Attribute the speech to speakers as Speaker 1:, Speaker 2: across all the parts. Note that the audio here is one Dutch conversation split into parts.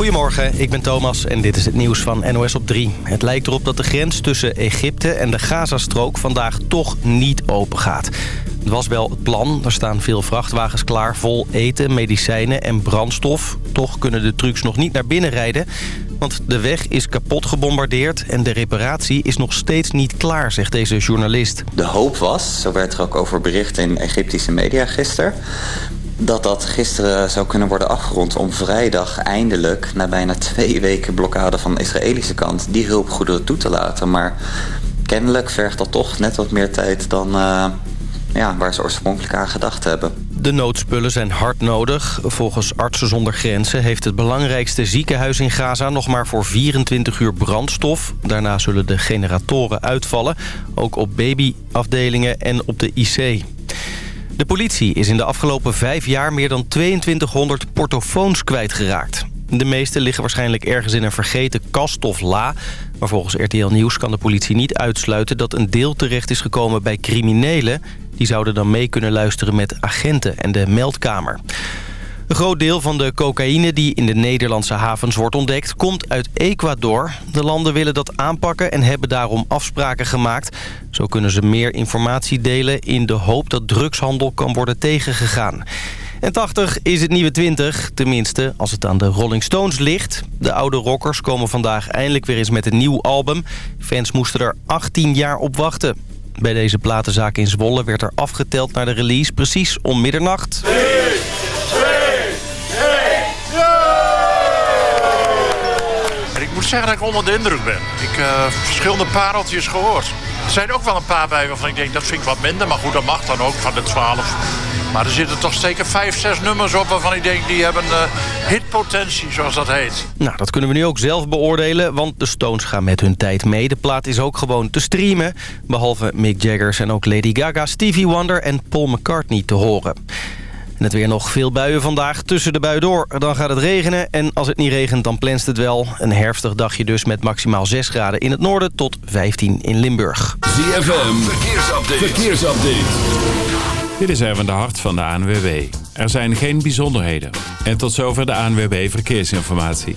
Speaker 1: Goedemorgen, ik ben Thomas en dit is het nieuws van NOS op 3. Het lijkt erop dat de grens tussen Egypte en de Gazastrook vandaag toch niet open gaat. Het was wel het plan. Er staan veel vrachtwagens klaar vol eten, medicijnen en brandstof. Toch kunnen de trucks nog niet naar binnen rijden. Want de weg is kapot gebombardeerd en de reparatie is nog steeds niet klaar, zegt deze journalist.
Speaker 2: De hoop was, zo werd er ook over bericht in Egyptische media gisteren dat dat gisteren zou kunnen worden afgerond om vrijdag eindelijk... na bijna twee weken blokkade van de Israëlische kant... die hulpgoederen toe te laten. Maar kennelijk vergt dat toch net wat meer tijd dan uh, ja, waar ze oorspronkelijk aan gedacht hebben.
Speaker 1: De noodspullen zijn hard nodig. Volgens Artsen zonder Grenzen heeft het belangrijkste ziekenhuis in Gaza... nog maar voor 24 uur brandstof. Daarna zullen de generatoren uitvallen. Ook op babyafdelingen en op de IC. De politie is in de afgelopen vijf jaar meer dan 2200 portofoons kwijtgeraakt. De meeste liggen waarschijnlijk ergens in een vergeten kast of la. Maar volgens RTL Nieuws kan de politie niet uitsluiten... dat een deel terecht is gekomen bij criminelen. Die zouden dan mee kunnen luisteren met agenten en de meldkamer. Een groot deel van de cocaïne die in de Nederlandse havens wordt ontdekt... komt uit Ecuador. De landen willen dat aanpakken en hebben daarom afspraken gemaakt. Zo kunnen ze meer informatie delen in de hoop dat drugshandel kan worden tegengegaan. En 80 is het nieuwe 20, tenminste als het aan de Rolling Stones ligt. De oude rockers komen vandaag eindelijk weer eens met een nieuw album. Fans moesten er 18 jaar op wachten. Bij deze platenzaak in Zwolle werd er afgeteld naar de release precies om middernacht.
Speaker 3: Moet zeggen dat ik onder de indruk ben. Ik heb uh, verschillende pareltjes gehoord. Er zijn ook wel een paar bij waarvan ik denk, dat vind ik wat minder. Maar goed, dat mag dan ook van de twaalf. Maar er zitten toch zeker vijf, zes nummers op waarvan ik denk... die hebben uh, hitpotentie, zoals dat heet.
Speaker 1: Nou, dat kunnen we nu ook zelf beoordelen, want de Stones gaan met hun tijd mee. De plaat is ook gewoon te streamen. Behalve Mick Jagger en ook Lady Gaga, Stevie Wonder en Paul McCartney te horen. En het weer nog veel buien vandaag. Tussen de bui door, dan gaat het regenen. En als het niet regent, dan plenst het wel. Een herfstig dagje dus met maximaal 6 graden in het noorden tot 15 in Limburg.
Speaker 4: ZFM, verkeersupdate. verkeersupdate.
Speaker 5: Dit is even de hart van de ANWB. Er zijn geen bijzonderheden. En tot zover de ANWB Verkeersinformatie.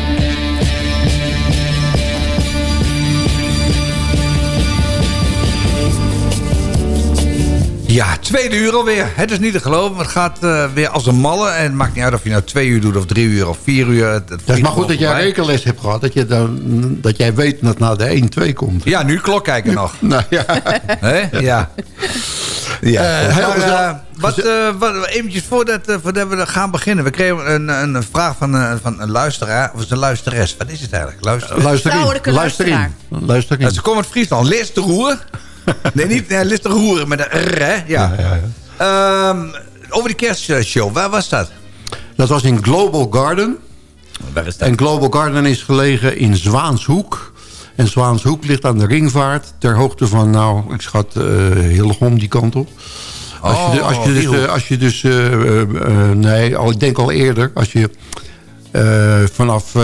Speaker 6: Ja, tweede uur alweer. Het is niet te geloven, maar het gaat uh, weer als een malle. En het maakt niet uit of je nou twee uur doet of drie uur of vier uur. Het, het
Speaker 7: is maar goed dat jij rekenles hebt gehad. Dat, je dan, dat jij weet dat na de 1-2 komt.
Speaker 6: Ja, nu klok kijken nog.
Speaker 7: nou ja.
Speaker 6: He? Ja. ja. Uh, maar, uh, wat, uh, wat, eventjes voordat, uh, voordat we gaan beginnen. We kregen een, een vraag van, uh, van een luisteraar. Of een luisteres. Wat is het eigenlijk? Luister,
Speaker 7: luisterin. Luisterin. Luisterin.
Speaker 6: Ze komt uit Friesland. Lees de roer. nee, niet nee, Lister Roeren met een R, hè? Ja. ja, ja um, over die kerstshow, waar was dat?
Speaker 7: Dat was in Global Garden.
Speaker 6: Waar is dat?
Speaker 7: En Global Garden is gelegen in Zwaanshoek. En Zwaanshoek ligt aan de ringvaart. Ter hoogte van, nou, ik schat uh, Hillegom die kant op. Als je, oh, als je dus, uh, als je dus uh, uh, nee, al, ik denk al eerder, als je vanaf...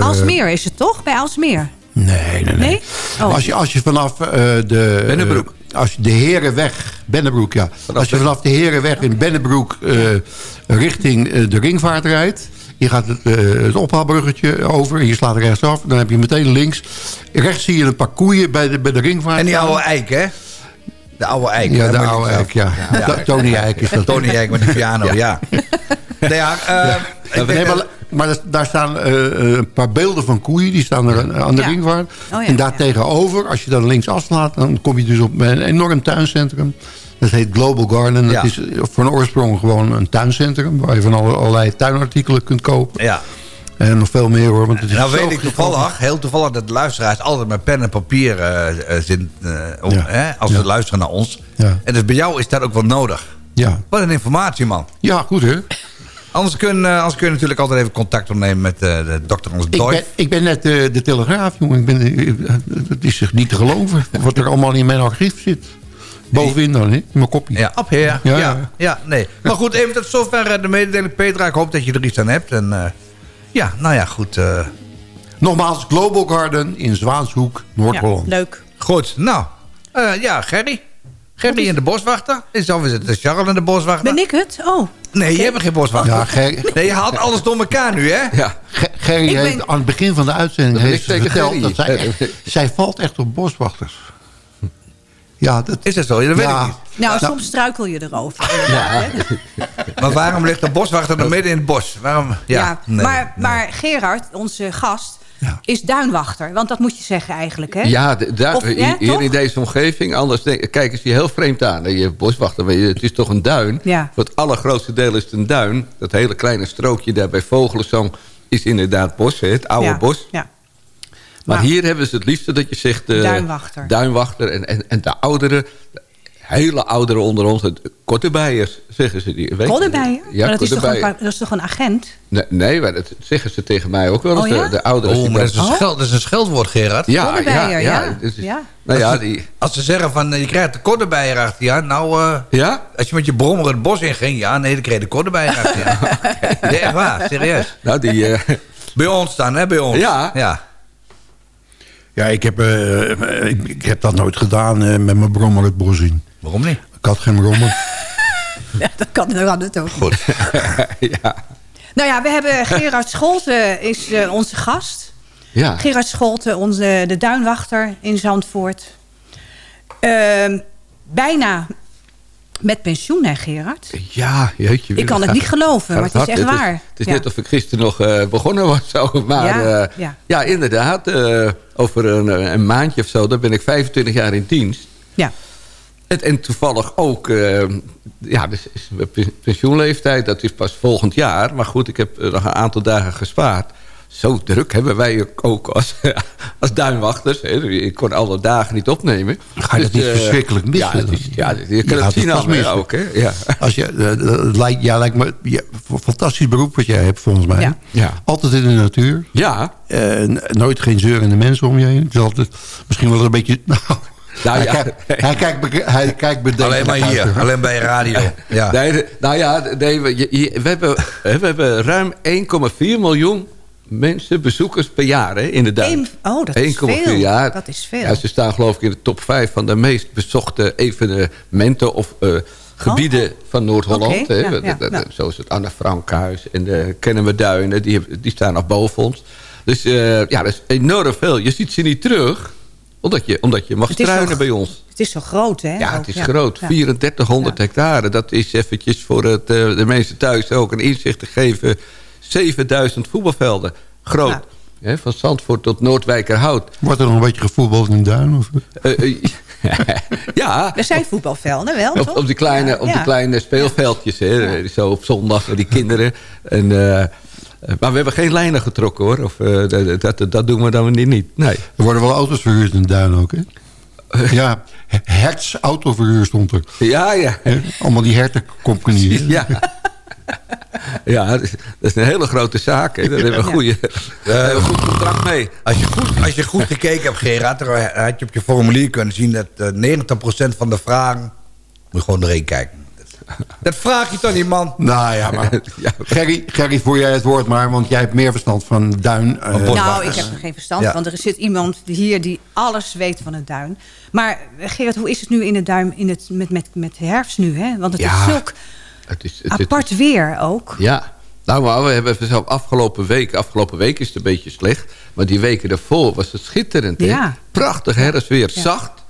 Speaker 8: Alsmeer is het toch? Bij Alsmeer?
Speaker 7: Nee, nee, nee. nee? Oh. Als, je, als je vanaf uh, de...
Speaker 6: Bennebroek.
Speaker 7: als je de Herenweg, Bennebroek, ja. Als je vanaf de Herenweg in Bennebroek eh, richting eh, de ringvaart rijdt... Je gaat het, uh, het ophaalbruggetje over en je slaat rechtsaf. Dan heb je meteen links. Rechts zie je een paar koeien bij de, bij de ringvaart.
Speaker 6: En die oude eik, hè? De oude eik.
Speaker 7: Ja, de oude eik, ja. ja. Tony Eik is dat.
Speaker 6: Tony Eik met de piano, ja.
Speaker 7: nee, ja, uh, nee, maar, daar staan uh, een paar beelden van koeien. Die staan er aan de ringvaart. Oh, en daar tegenover, als je dan links afslaat... dan kom je dus op een enorm tuincentrum. Dat heet Global Garden. Dat is voor een oorsprong gewoon een tuincentrum... waar je van allerlei tuinartikelen kunt kopen.
Speaker 6: Ja.
Speaker 7: En nog veel meer hoor. Want het is
Speaker 6: nou weet ik toevallig, heel toevallig, dat de luisteraars altijd met pen en papier uh, zitten. Uh, om, ja. hè, als ja. ze luisteren naar ons.
Speaker 7: Ja.
Speaker 6: En dus bij jou is dat ook wel nodig.
Speaker 7: Ja.
Speaker 6: Wat een informatie, man.
Speaker 7: Ja, goed hè.
Speaker 6: Anders kun, uh, anders kun je natuurlijk altijd even contact opnemen met de dokter ons
Speaker 7: ik ben, ik ben net de Telegraaf, jongen. Ik ben, het is zich niet te geloven wat er allemaal in mijn archief zit. Bovenin dan, hè? In mijn kopje.
Speaker 6: Ja, op ja. Ja, ja, ja. nee. Maar goed, even tot zover de mededeling, Petra. Ik hoop dat je er iets aan hebt. En ja, nou ja, goed. Uh...
Speaker 7: Nogmaals, Global Garden in Zwaanshoek, Noord-Holland.
Speaker 8: Ja, leuk.
Speaker 6: Goed, nou. Uh, ja, Gerry. Gerry in de boswachter. Is het Charles in de boswachter?
Speaker 8: Ben ik het? Oh.
Speaker 6: Nee, okay. je hebt geen boswachter.
Speaker 7: Ja.
Speaker 6: Nee, je haalt alles door elkaar nu, hè?
Speaker 7: Ja. Gerry ben... heeft aan het begin van de uitzending heeft ze verteld... dat zij, zij valt echt op boswachters. Ja, dat...
Speaker 6: Is dat zo? Ja, dat weet
Speaker 8: ja.
Speaker 6: ik niet.
Speaker 8: Nou, nou, soms struikel je erover. Ja.
Speaker 6: maar waarom ligt de boswachter dan midden in het bos? Waarom? Ja,
Speaker 8: ja nee, maar, nee. maar Gerard, onze gast, ja. is duinwachter. Want dat moet je zeggen eigenlijk, hè?
Speaker 9: Ja, of, hier, in deze omgeving. Anders denk, kijk eens je heel vreemd aan. Je boswachter, maar het is toch een duin.
Speaker 8: Ja.
Speaker 9: Voor het allergrootste deel is het een duin. Dat hele kleine strookje daar bij Vogelenzang is inderdaad bos. Hè, het oude bos.
Speaker 8: Ja.
Speaker 9: Maar nou, hier hebben ze het liefste dat je zegt... Uh,
Speaker 8: duinwachter.
Speaker 9: Duinwachter. En, en, en de ouderen, hele ouderen onder ons, kortebijers, zeggen ze die.
Speaker 8: Kortebijers? Ja, dat, is toch een, dat is toch een agent?
Speaker 9: Nee, nee maar dat zeggen ze tegen mij ook wel eens,
Speaker 8: oh, ja?
Speaker 9: de, de ouderen.
Speaker 6: Oh, maar dat is, een scheld, dat is een scheldwoord, Gerard.
Speaker 9: Ja, ja, ja.
Speaker 8: ja.
Speaker 9: Is. Nou ja, die...
Speaker 6: Als ze zeggen van, je krijgt de kordebijer achter je nou... Uh,
Speaker 9: ja?
Speaker 6: Als je met je brommer het bos in ging, ja, nee, dan kreeg je de kordebijer achter je okay. Ja, echt waar, serieus.
Speaker 9: Nou, die... Uh...
Speaker 6: Bij ons dan, hè, bij ons.
Speaker 9: Ja.
Speaker 6: Ja.
Speaker 7: Ja, ik heb, uh, ik, ik, heb dat nooit gedaan uh, met mijn brommer het bos in.
Speaker 6: Waarom niet?
Speaker 7: Ik had geen brommer.
Speaker 8: ja, dat kan dan het ook.
Speaker 6: Goed.
Speaker 9: ja.
Speaker 8: Nou ja, we hebben Gerard Scholten is uh, onze gast.
Speaker 9: Ja.
Speaker 8: Gerard Scholten, onze, de duinwachter in Zandvoort. Ehm, bijna met pensioen, hè Gerard?
Speaker 9: Ja, jeetje.
Speaker 8: Ik kan het niet geloven, maar het is echt
Speaker 9: het
Speaker 8: waar.
Speaker 9: Is, het is ja. net of ik gisteren nog uh, begonnen was. Zo. Maar
Speaker 8: ja,
Speaker 9: uh,
Speaker 8: ja.
Speaker 9: ja inderdaad. Uh, over een, een, maandje of zo, dan ben ik 25 jaar in dienst.
Speaker 8: Ja.
Speaker 9: En, en toevallig ook, ja, dus is pensioenleeftijd, dat is pas volgend jaar. Maar goed, ik heb nog een aantal dagen gespaard zo druk hebben wij ook als, als duinwachters. Hè. Ik kon alle dagen niet opnemen.
Speaker 7: Ga je
Speaker 9: dus,
Speaker 7: dat niet uh, verschrikkelijk missen?
Speaker 9: Ja, is, ja je kan je het zien aan mij ook. Hè. Ja.
Speaker 7: Als je, uh, lijkt, ja, lijkt me ja, fantastisch beroep wat jij hebt volgens mij.
Speaker 8: Ja.
Speaker 9: Ja.
Speaker 7: Altijd in de natuur.
Speaker 9: Ja.
Speaker 7: Uh, nooit geen zeurende mensen om je heen. Het is altijd misschien wel een beetje... Nou,
Speaker 9: nou,
Speaker 7: hij,
Speaker 9: ja.
Speaker 7: kijkt, hij, kijkt, hij kijkt bedenkt.
Speaker 6: Alleen maar hier, uit. alleen bij radio. Ja.
Speaker 9: Nee, nou ja, nee, we, we, hebben, we hebben ruim 1,4 miljoen mensen, bezoekers per jaar hè, in de duin.
Speaker 8: Oh, dat is veel.
Speaker 9: Jaar.
Speaker 8: Dat is veel.
Speaker 9: Ja, ze staan geloof ik in de top 5 van de meest bezochte evenementen of uh, gebieden oh. van Noord-Holland.
Speaker 8: Okay. Ja, ja,
Speaker 9: ja. Zoals het Anne Frankhuis en de Kennemerduinen, die, die staan nog boven ons. Dus uh, ja, dat is enorm veel. Je ziet ze niet terug, omdat je, omdat je mag struinen zo, bij ons.
Speaker 8: Het is zo groot, hè?
Speaker 9: Ja, het is groot. 3400 hectare. Dat is eventjes voor het, uh, de mensen thuis ook een inzicht te geven 7000 voetbalvelden. Groot. He, van Zandvoort tot Noordwijkerhout.
Speaker 7: Wordt er nog een beetje gevoetbald in de duin? Of?
Speaker 9: Uh, uh, ja.
Speaker 8: Er zijn voetbalvelden wel,
Speaker 9: op, op, die kleine, ja. op die kleine speelveldjes. Hè, ja. Zo op zondag, die kinderen. En, uh, maar we hebben geen lijnen getrokken, hoor. Of, dat, dat, dat, doen we dan niet. Nee.
Speaker 7: Er worden wel auto's verhuurd in de duin ook, hè? Ja, Hertz autoverhuur stond er.
Speaker 9: Ja, ja.
Speaker 7: He, allemaal die hertencompagnieën.
Speaker 9: Ja. Ja, dat is een hele grote zaak. Hè. Daar hebben we een, goede, uh, een goed contract mee.
Speaker 6: Als je goed, als je goed gekeken hebt, Gerard... dan had je op je formulier kunnen zien... dat uh, 90% van de vragen... moet je gewoon erheen kijken. Dat vraag je toch niet, man?
Speaker 7: Nou ja, maar Gerry, Gerry, voer jij het woord maar, want jij hebt meer verstand van duin. Uh,
Speaker 8: nou, ik heb er geen verstand van. Er zit iemand hier die alles weet van het duin. Maar Gerard, hoe is het nu in het duin in het, met, met, met herfst nu? Hè? Want het is zulk het is, het, apart weer ook.
Speaker 9: Ja, nou, maar we hebben zelf afgelopen week... Afgelopen week is het een beetje slecht. Maar die weken daarvoor was het schitterend. Ja. Hè? Prachtig herfstweer, ja. zacht.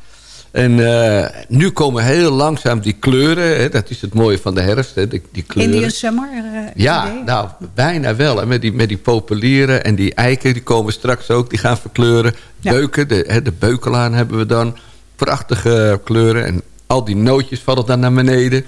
Speaker 9: En uh, nu komen heel langzaam die kleuren. Hè? Dat is het mooie van de herfst. Hè? Die, die kleuren.
Speaker 8: Indian summer? Uh,
Speaker 9: ja, idee? nou, bijna wel. Hè? Met, die, met die populieren en die eiken, die komen straks ook. Die gaan verkleuren. Ja. Beuken, de, hè, de beukelaan hebben we dan. Prachtige kleuren. En al die nootjes vallen dan naar beneden.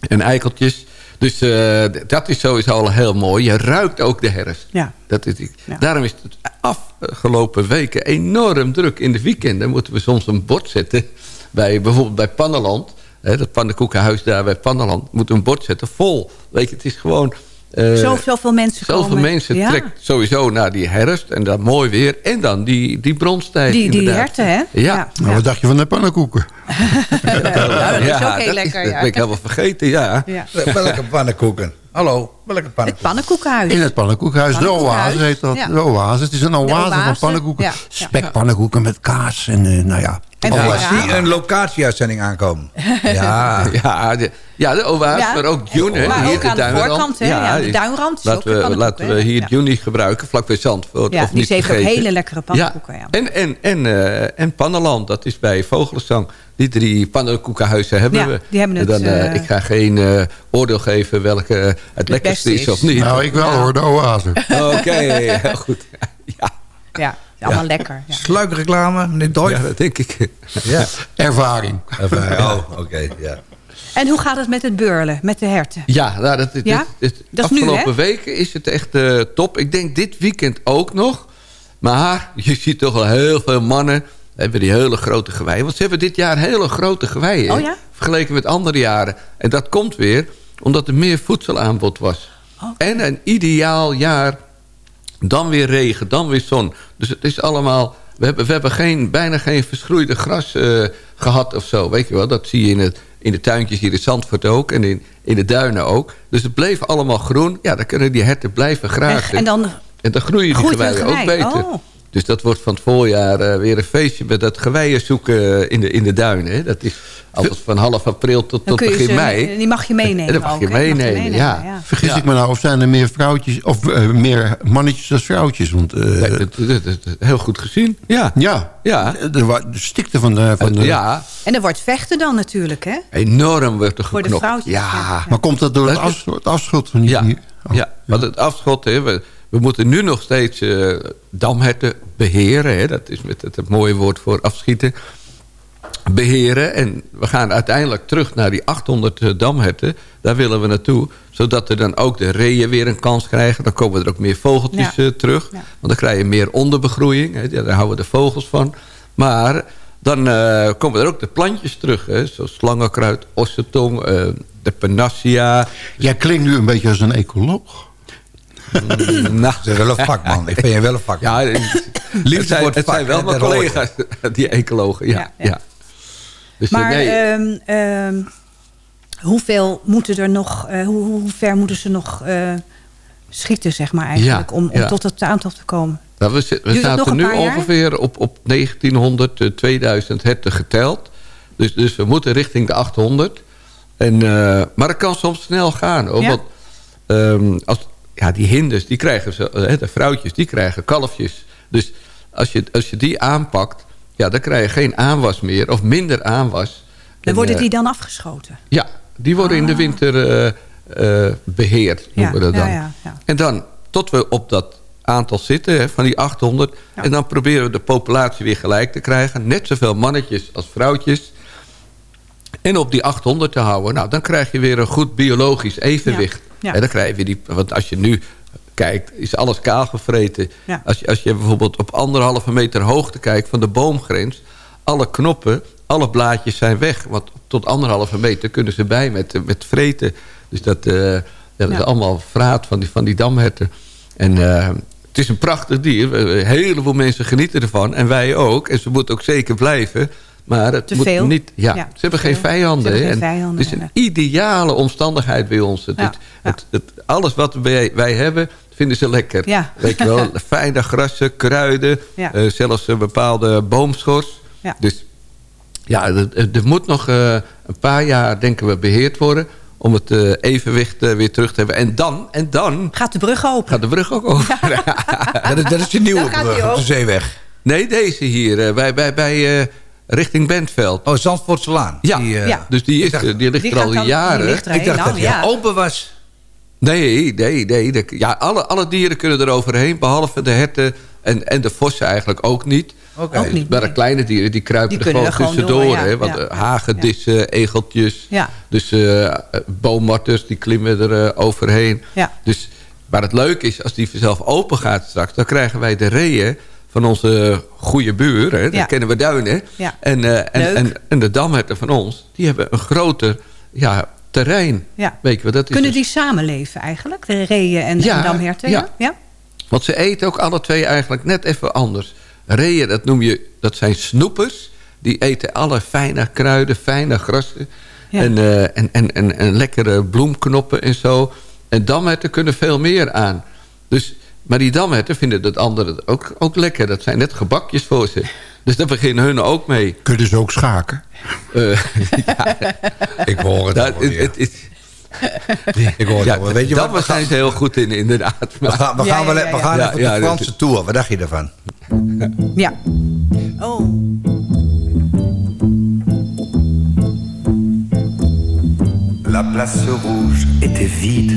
Speaker 9: En eikeltjes. Dus uh, dat is sowieso al heel mooi. Je ruikt ook de herfst.
Speaker 8: Ja.
Speaker 9: Dat is, ja. Daarom is het afgelopen weken enorm druk. In de weekenden moeten we soms een bord zetten. Bij, bijvoorbeeld bij Panneland. Hè, dat pannenkoekenhuis daar bij Panneland. Moeten we een bord zetten vol. Weet je, het is gewoon...
Speaker 8: Uh, Zo, zoveel mensen
Speaker 9: Zoveel
Speaker 8: komen.
Speaker 9: mensen ja. trekt sowieso naar die herfst. En dan mooi weer. En dan die, die bronstijd.
Speaker 8: Die, die herten, hè?
Speaker 9: Ja. ja.
Speaker 7: Nou, wat dacht je van de pannenkoeken?
Speaker 8: ja, dat is ook heel lekker.
Speaker 9: Dat ben ik helemaal vergeten, ja.
Speaker 6: ja. Welke pannenkoeken? Hallo, welke pannenkoeken?
Speaker 8: Het pannenkoekenhuis.
Speaker 7: In het pannenkoekenhuis. De oase heet dat. Ja. De oase. Het is een oase, oase. van pannenkoeken. Ja. Spekpannenkoeken met kaas. En uh, nou ja.
Speaker 6: En oh, zie een locatieuitzending aankomen. Ja,
Speaker 9: ja, de, ja, de oase, ja. maar ook June.
Speaker 8: Maar
Speaker 9: hier
Speaker 8: ook aan de, de voorkant, hè? Ja, de duinrand.
Speaker 9: Laten we, laten we hier Juni gebruiken, vlakbij Zandvoort.
Speaker 8: Ja,
Speaker 9: of
Speaker 8: die
Speaker 9: niet
Speaker 8: heeft ook hele lekkere pannenkoeken.
Speaker 9: Ja. En, en, en, uh, en Pannenland, dat is bij Vogelenzang. Die drie pannenkoekenhuizen hebben
Speaker 8: ja,
Speaker 9: we.
Speaker 8: Die hebben het,
Speaker 9: dan, uh, ik ga geen uh, oordeel geven welke het, het lekkerste is, is of niet.
Speaker 7: Nou, ik wel ja. hoor, de oase.
Speaker 9: Oké, okay, heel goed. Ja.
Speaker 8: Ja, allemaal ja. lekker. Ja.
Speaker 6: Sluikreclame, meneer Deutsch?
Speaker 9: Ja, dat denk ik.
Speaker 7: Ja. Ervaring.
Speaker 6: Ervaring. Oh, oké, okay, ja.
Speaker 8: En hoe gaat het met het beurlen, met de herten?
Speaker 9: Ja, nou, dat, dit,
Speaker 8: ja?
Speaker 9: Dit, dit,
Speaker 8: dat
Speaker 9: afgelopen
Speaker 8: nu,
Speaker 9: weken is het echt uh, top. Ik denk dit weekend ook nog. Maar je ziet toch wel heel veel mannen... hebben die hele grote geweien. Want ze hebben dit jaar hele grote geweien.
Speaker 8: Oh, ja?
Speaker 9: Vergeleken met andere jaren. En dat komt weer omdat er meer voedselaanbod was.
Speaker 8: Okay.
Speaker 9: En een ideaal jaar dan weer regen, dan weer zon. Dus het is allemaal... We hebben, we hebben geen, bijna geen verschroeide gras uh, gehad of zo. Weet je wel, dat zie je in, het, in de tuintjes hier in Zandvoort ook. En in, in de duinen ook. Dus het bleef allemaal groen. Ja, dan kunnen die herten blijven grazen.
Speaker 8: En dan,
Speaker 9: en dan groeien die geweien ook beter.
Speaker 8: Oh.
Speaker 9: Dus dat wordt van het voorjaar uh, weer een feestje met dat geweien zoeken in de, in de duinen. Hè. Dat is altijd van half april tot, tot begin
Speaker 8: ze,
Speaker 9: mei.
Speaker 8: Die mag je meenemen.
Speaker 9: En dat mag je
Speaker 8: ook,
Speaker 9: meenemen,
Speaker 8: mag je meenemen
Speaker 9: ja.
Speaker 8: ja.
Speaker 7: Vergis
Speaker 9: ja.
Speaker 7: ik me nou, of zijn er meer vrouwtjes of uh, meer mannetjes als vrouwtjes? Want, uh,
Speaker 9: nee, dat, dat, dat, heel goed gezien. Ja.
Speaker 7: Ja.
Speaker 9: ja.
Speaker 7: De, de, de stikte van de, van de...
Speaker 9: Ja.
Speaker 8: En er wordt vechten dan natuurlijk, hè?
Speaker 9: Enorm wordt er
Speaker 8: Voor de vrouwtjes.
Speaker 9: Ja.
Speaker 8: ja.
Speaker 7: Maar komt dat door het, af, het afschot? Van die,
Speaker 9: ja.
Speaker 7: Oh.
Speaker 9: ja, want het afschot... Hè, we, we moeten nu nog steeds uh, damherten beheren. Hè, dat is met het, het mooie woord voor afschieten. Beheren. En we gaan uiteindelijk terug naar die 800 uh, damherten. Daar willen we naartoe. Zodat er dan ook de reeën weer een kans krijgen. Dan komen er ook meer vogeltjes ja. uh, terug. Ja. Want dan krijg je meer onderbegroeiing. Hè, daar houden de vogels van. Maar dan uh, komen er ook de plantjes terug. Hè, zoals slangenkruid, ossetong, uh, de panacea.
Speaker 7: Jij klinkt nu een beetje als een ecoloog.
Speaker 9: Mm, nou.
Speaker 6: Dat is wel een vakman. Ik vind je wel een vakman.
Speaker 9: Ja, liefst zijn, het zijn wel mijn collega's, die ecologen. Ja, ja, ja. ja.
Speaker 8: Dus maar nee. um, um, hoeveel moeten er nog, uh, hoe, hoe, ver moeten ze nog uh, schieten, zeg maar, eigenlijk, ja, om, om tot het aantal te komen?
Speaker 9: Nou, we we zaten nu ongeveer op, op 1900, uh, 2000 herten geteld. Dus, dus we moeten richting de 800. En, uh, maar het kan soms snel gaan. Hoor, want um, als, ja, die hinders, die krijgen ze, de vrouwtjes, die krijgen kalfjes. Dus als je, als je die aanpakt, ja, dan krijg je geen aanwas meer of minder aanwas.
Speaker 8: Dan worden die dan afgeschoten?
Speaker 9: Ja, die worden ah. in de winter uh, uh, beheerd, noemen
Speaker 8: ja,
Speaker 9: we dat dan.
Speaker 8: Ja, ja, ja.
Speaker 9: En dan, tot we op dat aantal zitten, hè, van die 800... en dan proberen we de populatie weer gelijk te krijgen. Net zoveel mannetjes als vrouwtjes. En op die 800 te houden, nou, dan krijg je weer een goed biologisch evenwicht.
Speaker 8: Ja.
Speaker 9: En dan krijg je die, want als je nu kijkt, is alles kaal gevreten.
Speaker 8: Ja.
Speaker 9: Als, je, als je bijvoorbeeld op anderhalve meter hoogte kijkt van de boomgrens... alle knoppen, alle blaadjes zijn weg. Want tot anderhalve meter kunnen ze bij met, met vreten. Dus dat, uh, ja, dat is allemaal vraat van die, van die damherten. En uh, het is een prachtig dier. Een heleboel mensen genieten ervan. En wij ook. En ze moeten ook zeker blijven. Maar het
Speaker 8: Te
Speaker 9: moet
Speaker 8: veel.
Speaker 9: niet. Ja,
Speaker 8: Ja,
Speaker 9: ze hebben geen vijanden.
Speaker 8: Hebben geen
Speaker 9: het is een ideale omstandigheid bij ons. Het,
Speaker 8: Ja,
Speaker 9: het, het, het- alles wat wij, wij hebben, vinden ze lekker.
Speaker 8: Ja.
Speaker 9: Weet je wel, fijne grassen, kruiden,
Speaker 8: Ja.
Speaker 9: eh, zelfs een bepaalde boomschors.
Speaker 8: Ja.
Speaker 9: Dus ja, er, moet nog eh, een paar jaar, denken we, beheerd worden... om het eh, evenwicht eh, weer terug te hebben. En dan, en dan
Speaker 8: Gaat de brug open.
Speaker 9: gaat de brug ook over.
Speaker 6: Dat is, dat is de nieuwe brug op de zeeweg.
Speaker 9: Nee, deze hier, eh, bij, bij, bij, eh, richting Bentveld.
Speaker 6: Oh, Zandvoortselaan.
Speaker 9: Ja,
Speaker 6: Die, eh,
Speaker 8: Ja.
Speaker 9: dus die, is,
Speaker 6: dacht-
Speaker 9: die ligt
Speaker 8: Die
Speaker 9: er al
Speaker 8: dan-
Speaker 9: jaren.
Speaker 8: die ligt er
Speaker 6: Ik dacht
Speaker 8: lang,
Speaker 6: dat hij
Speaker 8: ja.
Speaker 6: open was.
Speaker 9: Nee, nee, nee. De- ja, alle, alle dieren kunnen er overheen, behalve de herten en, en de vossen eigenlijk ook niet.
Speaker 6: Oké.
Speaker 8: Ook niet.
Speaker 9: Maar de
Speaker 8: nee.
Speaker 9: kleine dieren die kruipen
Speaker 8: Die
Speaker 9: er gewoon tussendoor.
Speaker 8: door, ja.
Speaker 9: hè, want
Speaker 8: Ja.
Speaker 9: eh, hagedissen, egeltjes.
Speaker 8: Ja.
Speaker 9: Dus eh boommarters, die klimmen er eh, overheen.
Speaker 8: Ja.
Speaker 9: Dus, maar het leuke is, als die vanzelf open gaat straks... dan krijgen wij de reeën van onze goede buur. Hè, dat
Speaker 8: Ja.
Speaker 9: kennen we duinen.
Speaker 8: Ja.
Speaker 9: En, eh, en, en, en de damherten van ons, die hebben een groter ja, terrein.
Speaker 8: Ja.
Speaker 9: Weet je, dat is
Speaker 8: Kunnen
Speaker 9: dus-
Speaker 8: die samenleven eigenlijk? De reeën en,
Speaker 9: Ja,
Speaker 8: en damherten?
Speaker 9: ja.
Speaker 8: Ja.
Speaker 9: Want ze eten ook alle twee eigenlijk net even anders. Reeën, dat noem je, dat zijn snoepers. Die eten alle fijne kruiden, fijne grassen. En, eh, en, en, en, en lekkere bloemknoppen en zo. En damherten kunnen veel meer aan. Dus, maar die damherten vinden dat andere ook, ook lekker. Dat zijn net gebakjes voor ze. Dus daar beginnen hun ook mee.
Speaker 7: Kunnen ze ook schaken?
Speaker 9: Eh,
Speaker 6: Ik hoor het
Speaker 9: dat,
Speaker 6: alweer.
Speaker 9: het, het, het-
Speaker 6: Ik hoor het
Speaker 9: ja.
Speaker 6: Weet je wat?
Speaker 9: dat zijn ze heel goed in, inderdaad.
Speaker 6: we gaan, we
Speaker 8: Ja,
Speaker 6: gaan,
Speaker 8: ja,
Speaker 6: wel-
Speaker 8: ja,
Speaker 6: we
Speaker 8: ja.
Speaker 6: gaan
Speaker 9: Ja,
Speaker 6: even
Speaker 9: ja,
Speaker 6: de Franse tour. Wat dacht je daarvan?
Speaker 8: Ja. Oh.
Speaker 10: La place rouge était vide.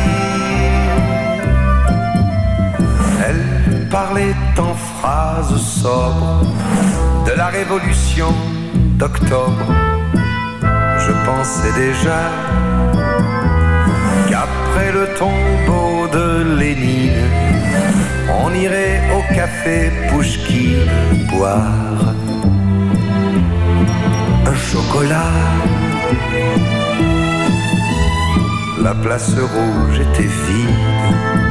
Speaker 10: Parlait en phrases sobres de la révolution d'octobre. Je pensais déjà qu'après le tombeau de Lénine, on irait au café Pouchki boire un chocolat. La place rouge était vide.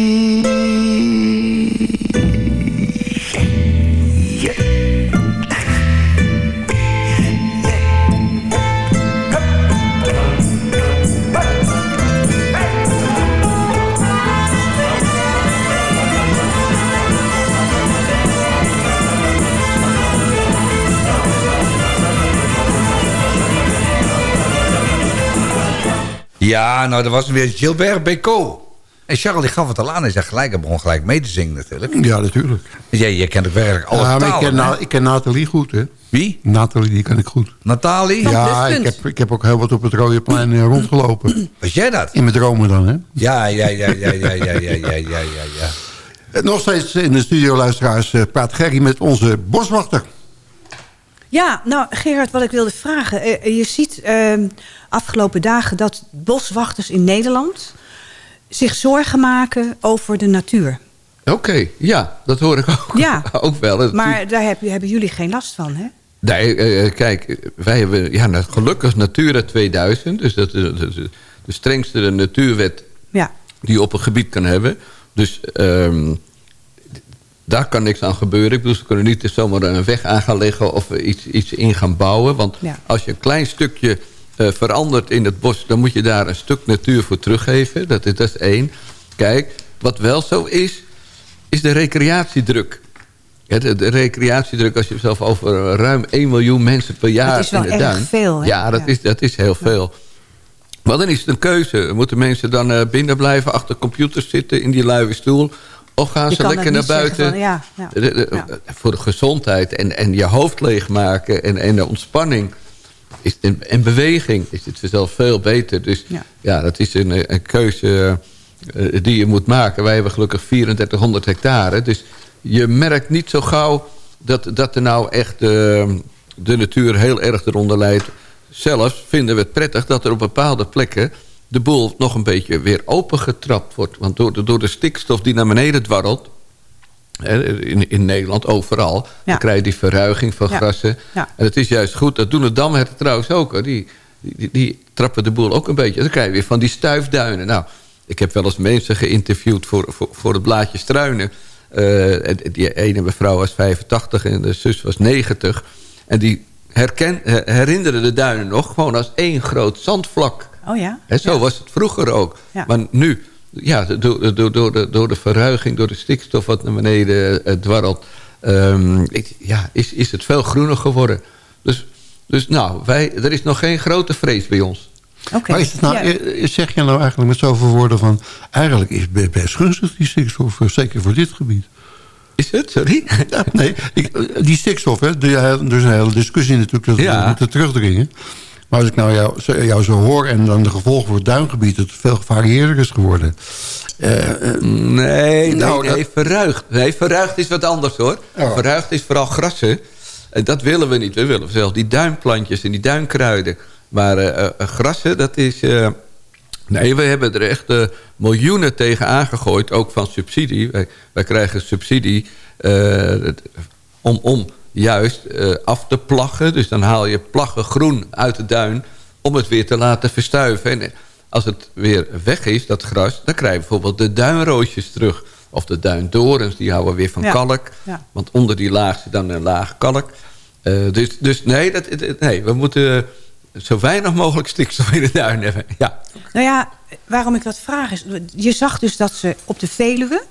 Speaker 6: Ja, nou, dat was weer Gilbert Bécaud. En Charles die gaf het al aan. Hij zei gelijk, hij begon gelijk mee te zingen natuurlijk.
Speaker 7: Ja, natuurlijk.
Speaker 6: Jij, jij kent ook werkelijk alle ja, talen,
Speaker 7: ik, ken, Na, ik ken Nathalie goed, hè.
Speaker 6: Wie?
Speaker 7: Nathalie, die ken ik goed.
Speaker 6: Nathalie?
Speaker 7: Ja, ik heb, ik heb ook heel wat op het Rode Plein eh, rondgelopen.
Speaker 6: Was jij dat?
Speaker 7: In mijn dromen dan, hè?
Speaker 6: Ja, ja, ja, ja, ja, ja, ja, ja, ja, ja.
Speaker 7: ja. Nog steeds in de studio, luisteraars, uh, praat Gerry met onze boswachter.
Speaker 8: Ja, nou Gerard, wat ik wilde vragen. Uh, je ziet uh, afgelopen dagen dat boswachters in Nederland... zich zorgen maken over de natuur.
Speaker 9: Oké, okay, ja, dat hoor ik ook,
Speaker 8: ja,
Speaker 9: ook wel.
Speaker 8: Maar daar heb, hebben jullie geen last van, hè?
Speaker 9: Nee, uh, kijk, wij hebben ja, nou, gelukkig Natura 2000. Dus dat is de, strengste natuurwet
Speaker 8: ja.
Speaker 9: die je op een gebied kan hebben. Dus... Um, daar kan niks aan gebeuren. Ik bedoel, ze kunnen niet zomaar een weg aan gaan leggen... of iets, iets in gaan bouwen. Want
Speaker 8: ja.
Speaker 9: als je een klein stukje verandert in het bos... dan moet je daar een stuk natuur voor teruggeven. Dat is, dat is één. Kijk, wat wel zo is, is de recreatiedruk. Ja, de, de, recreatiedruk, als je zelf over ruim 1 miljoen mensen per jaar in de duin...
Speaker 8: veel, hè?
Speaker 9: Ja, dat, ja. Is, dat is heel veel. Maar dan is het een keuze. Moeten mensen dan uh, binnen blijven, achter computers zitten... in die luie stoel... Of gaan ze lekker naar buiten
Speaker 8: van, ja, ja,
Speaker 9: de, de,
Speaker 8: ja.
Speaker 9: voor de gezondheid en, en je hoofd leegmaken en, en de ontspanning is, en, en beweging is het zelf veel beter. Dus ja, dat is een, een keuze uh, die je moet maken. Wij hebben gelukkig 3400 hectare. Dus je merkt niet zo gauw dat, dat er nou echt uh, de natuur heel erg eronder leidt. Zelfs vinden we het prettig dat er op bepaalde plekken de boel nog een beetje weer opengetrapt wordt. Want door de, door de stikstof die naar beneden dwarrelt... in, in Nederland, overal... Dan krijg je die verruiging van grassen. En het is juist goed, dat doen de damherten trouwens ook. Hoor. Die, die, die, trappen de boel ook een beetje. Dan krijg je weer van die stuifduinen. Nou, ik heb wel eens mensen geïnterviewd voor, voor, voor het blaadje Struinen. Eh, die ene mevrouw was 85 en de zus was 90. En die herken, herinneren de duinen nog gewoon als één groot zandvlak.
Speaker 8: Oh ja?
Speaker 9: Zo was het vroeger ook.
Speaker 8: Ja.
Speaker 9: Maar nu, ja, door, door, door, de, door de verruiging, door de stikstof wat naar beneden uh, dwarrelt... Um, ik, ja, is, is het veel groener geworden. Dus, dus nou, wij, er is nog geen grote vrees bij ons.
Speaker 8: Oké.
Speaker 7: Maar is het nou, eh, zeg je nou eigenlijk met zoveel woorden van... eigenlijk is het best gunstig die stikstof, eh, zeker voor dit gebied.
Speaker 9: Is het? Sorry?
Speaker 7: Ja, nee, ik, die stikstof, hè, er is een hele discussie natuurlijk dat
Speaker 9: Ja.
Speaker 7: we moeten terugdringen. Maar als ik nou jou, zo- jou zo hoor en dan de gevolgen voor het duingebied... dat het veel gevarieerder is geworden. Eh, eh,
Speaker 9: Nee,
Speaker 7: Nou,
Speaker 9: nee, nee, verruigd. Nee, verruigd is wat anders hoor.
Speaker 7: Oh.
Speaker 9: Verruigd is vooral grassen. En dat willen we niet. We willen zelfs die duinplantjes en die duinkruiden. Maar eh, grassen, dat is... nee, we hebben er echt miljoenen tegen aangegooid. Ook van subsidie. Wij, wij krijgen subsidie om, om juist eh, af te plaggen. Dus dan haal je plaggen groen uit de duin... om het weer te laten verstuiven. En als het weer weg is, dat gras... dan krijg je bijvoorbeeld de duinroosjes terug. Of de duindorens, die houden weer van
Speaker 8: Ja.
Speaker 9: kalk.
Speaker 8: Ja.
Speaker 9: Want onder die laag zit dan een laag kalk. Eh, dus, dus nee, dat, nee, we moeten zo weinig mogelijk stikstof in de duin hebben. Ja.
Speaker 8: Nou ja, waarom ik dat vraag is... Je zag dus dat ze op de Veluwe...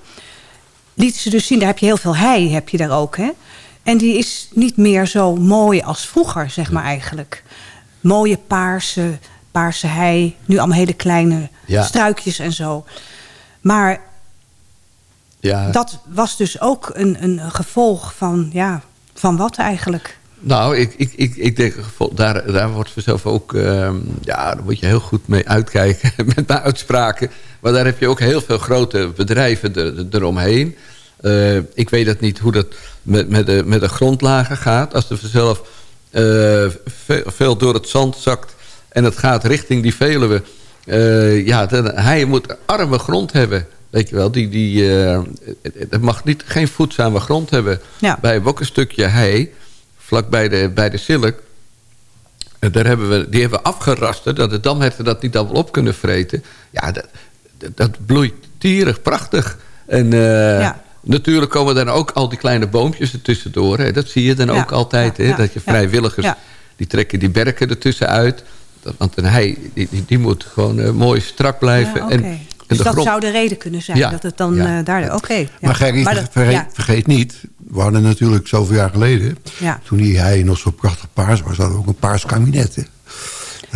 Speaker 8: lieten ze dus zien, daar heb je heel veel hei, heb je daar ook, hè? En die is niet meer zo mooi als vroeger, zeg maar eigenlijk. Mooie paarse, paarse hei. Nu allemaal hele kleine
Speaker 9: Ja.
Speaker 8: struikjes en zo. Maar
Speaker 9: ja.
Speaker 8: dat was dus ook een, een gevolg van, ja, van wat eigenlijk?
Speaker 9: Nou, ik, ik, ik, ik denk, daar, daar wordt vanzelf ook... ehm, ja, daar moet je heel goed mee uitkijken met mijn uitspraken. Maar daar heb je ook heel veel grote bedrijven er, eromheen. Eh, ik weet het niet hoe dat met, met, de, met de grondlagen gaat. Als er vanzelf eh, veel, veel door het zand zakt... en het gaat richting die Veluwe... ja, hij moet arme grond hebben. Weet je wel, die, die, het mag niet, geen voedzame grond hebben. Ja. Hebben ook een stukje hei, vlak bij de, bij de Silk. Daar hebben we, die hebben we afgerasterd, dat de damherten dat niet allemaal op kunnen vreten. Ja, dat, dat bloeit tierig, prachtig. En ja. Natuurlijk komen dan ook al die kleine boompjes ertussendoor. Hè. Dat zie je dan ook altijd, hè, dat je vrijwilligers... die trekken die berken ertussen uit... Want een hei, die, die, die moet gewoon uh, mooi strak blijven. en,
Speaker 8: dus dat zou de reden kunnen zijn, dat het dan uh, daar... Oké.
Speaker 7: Maar Gerrie, vergeet, vergeet, niet, we hadden natuurlijk zoveel jaar geleden... toen die hei nog zo prachtig paars was, hadden we ook een paars kabinet. Hè?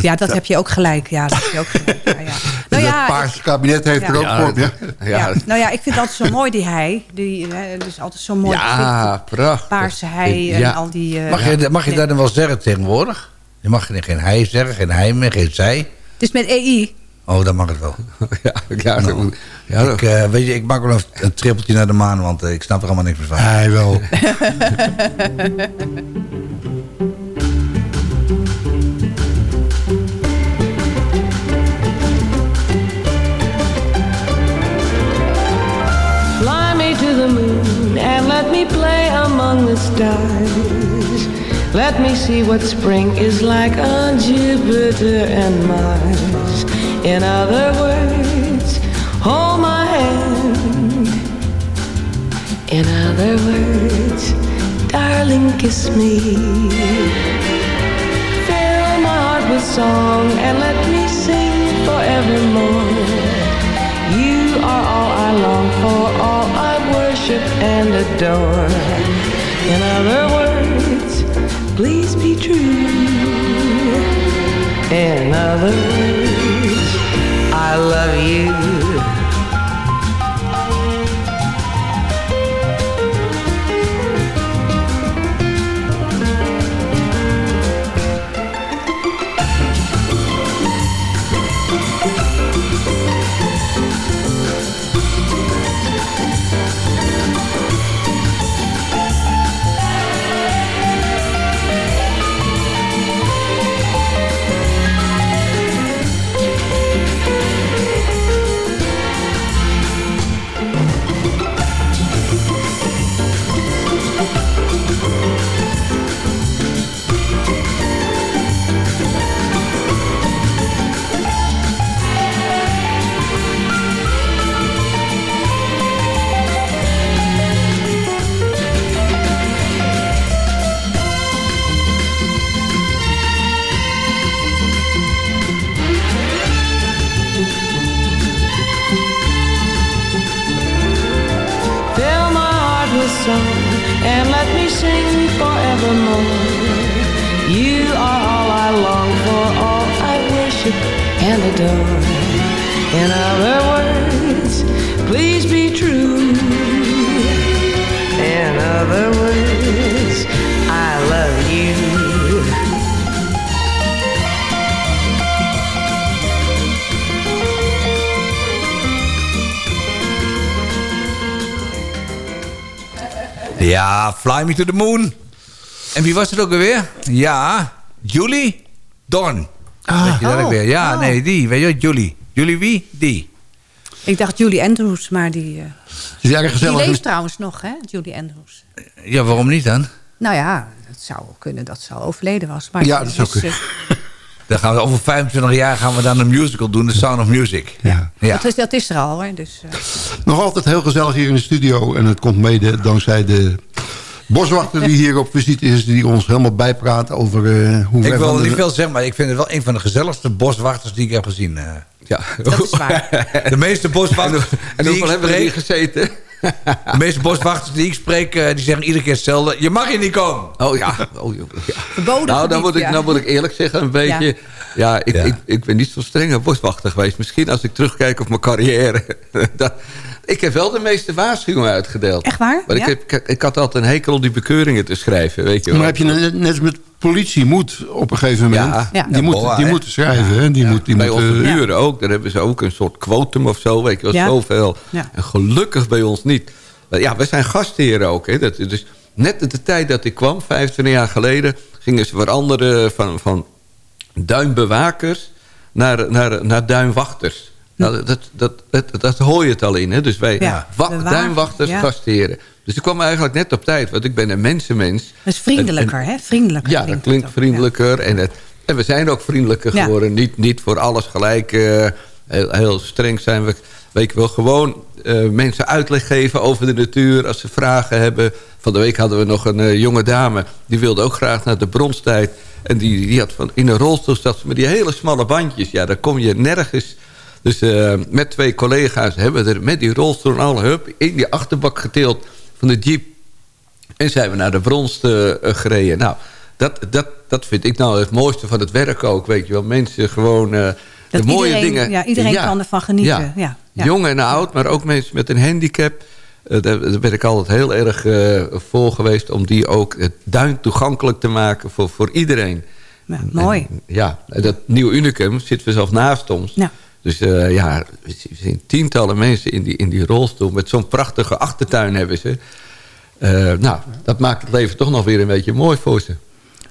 Speaker 8: Ja, dat heb je ook gelijk. Ja, dat heb je ook gelijk. Ja, ja.
Speaker 7: Nou ja, het paarse kabinet heeft er ook voor. Ja.
Speaker 8: Ja. Nou ja, ik vind het altijd zo mooi, die hei. Die, het is altijd zo mooi.
Speaker 9: Ja, prachtig.
Speaker 8: Paarse hei en al die... Uh,
Speaker 6: mag, je, mag je dat dan wel zeggen tegenwoordig? Je mag geen hei zeggen, geen hij meer, geen zij. Het
Speaker 8: is met EI.
Speaker 6: Oh, dan mag het wel.
Speaker 9: ja, ja,
Speaker 6: nou, ja ik, uh, weet je, ik maak wel een, een trippeltje naar de maan, want uh, ik snap er allemaal niks meer van.
Speaker 7: Hij wel.
Speaker 11: me play among the stars. Let me see what spring is like on Jupiter and Mars. In other words, hold my hand. In other words, darling, kiss me. Fill my heart with song and let me sing forevermore. You are all I long for, worship and adore. In other words, please be true. In other words, I love you. And adore. In other words, please be true. In other words, I love you.
Speaker 6: Fly Me to the Moon. En wie was het ook alweer? Ja, Julie Dorn. Ah. Weet je dat ook weer? Ja, oh. nee, die. Weet je Julie. Julie wie? Die.
Speaker 8: Ik dacht Julie Andrews, maar die... Uh, die, die leeft trouwens nog, hè? Julie Andrews.
Speaker 6: Ja, waarom niet dan?
Speaker 8: Nou ja, het zou kunnen dat ze al overleden was. Maar
Speaker 6: ja, dat is ook... Dan gaan we over 25 jaar gaan we dan een musical doen, The Sound of Music.
Speaker 8: Ja. ja. Dat, is, dat is er al hoor. Dus, uh...
Speaker 7: Nog altijd heel gezellig hier in de studio. En het komt mede dankzij de boswachter die hier op visite is... die ons helemaal bijpraat over uh, hoe...
Speaker 6: Ik wil niet veel zeggen, maar ik vind het wel een van de gezelligste boswachters die ik heb gezien. Uh.
Speaker 8: Ja. Dat is waar.
Speaker 6: De meeste boswachters...
Speaker 9: en hoeveel hebben we hier gezeten?
Speaker 6: De meeste boswachters die ik spreek, uh, die zeggen iedere keer hetzelfde. Je mag hier niet komen.
Speaker 9: Oh ja. Oh, ja. nou, dan moet, ik, nou moet ik eerlijk zeggen, een beetje... Ja, ik, Ik, ik, ben niet zo strenge boswachter geweest. Misschien als ik terugkijk op mijn carrière... dat, ik heb wel de meeste waarschuwingen uitgedeeld.
Speaker 8: Echt waar?
Speaker 9: Maar ik, heb, ik, had altijd een hekel om die bekeuringen te schrijven. Weet je wel.
Speaker 7: Maar heb je net, net met politie moet op een gegeven moment... Ja. Die, moet, die moeten schrijven. Hè? Die moet, die
Speaker 9: bij onze buren ook. Daar hebben ze ook een soort quotum of zo. Weet je wel, zoveel. En gelukkig bij ons niet. Ja, we zijn gastheren ook. Hè? Dat, dus net de tijd dat ik kwam, 25 jaar geleden... gingen ze veranderen van, van duimbewakers naar, naar, naar duinwachters. Nou, dat, dat, dat, dat, hoor je het al in. Hè? Dus wij
Speaker 8: Ja,
Speaker 9: duinwachters
Speaker 8: ja.
Speaker 9: gasteren. Dus ik kwam eigenlijk net op tijd. Want ik ben een mensenmens.
Speaker 8: Dat is vriendelijker,
Speaker 9: En- en-
Speaker 8: hè? Vriendelijker.
Speaker 9: Ja, dat klinkt vriendelijker. En, het, en we zijn ook vriendelijker geworden. Niet, niet voor alles gelijk eh, heel, heel streng zijn we. Je wel, gewoon eh, mensen uitleg geven over de natuur. Als ze vragen hebben. Van de week hadden we nog een eh, jonge dame. Die wilde ook graag naar de bronstijd. En die, die had van, in een rolstoel zat ze met die hele smalle bandjes. Ja, daar kom je nergens... Dus eh, met twee collega's hebben we er met die rolstoel en alle hup in die achterbak getild van de jeep. En zijn we naar de bronst eh, gereden. Nou, dat, dat, dat vind ik nou het mooiste van het werk ook. Weet je wel, mensen gewoon eh, de mooie dingen.
Speaker 8: ja, iedereen kan ervan genieten. Ja, ja.
Speaker 9: Jong en oud, maar ook mensen met een handicap. Eh, daar, daar ben ik altijd heel erg voor geweest... om die ook het duin toegankelijk te maken voor, voor iedereen.
Speaker 8: Mooi.
Speaker 9: En, ja, dat nieuwe Unicum zitten we zelf naast ons.
Speaker 8: Ja.
Speaker 9: Dus eh, ja, we zien tientallen mensen in die, in die rolstoel... met zo'n prachtige achtertuin hebben ze. Eh, nou, dat maakt het leven toch nog weer een beetje mooi voor ze.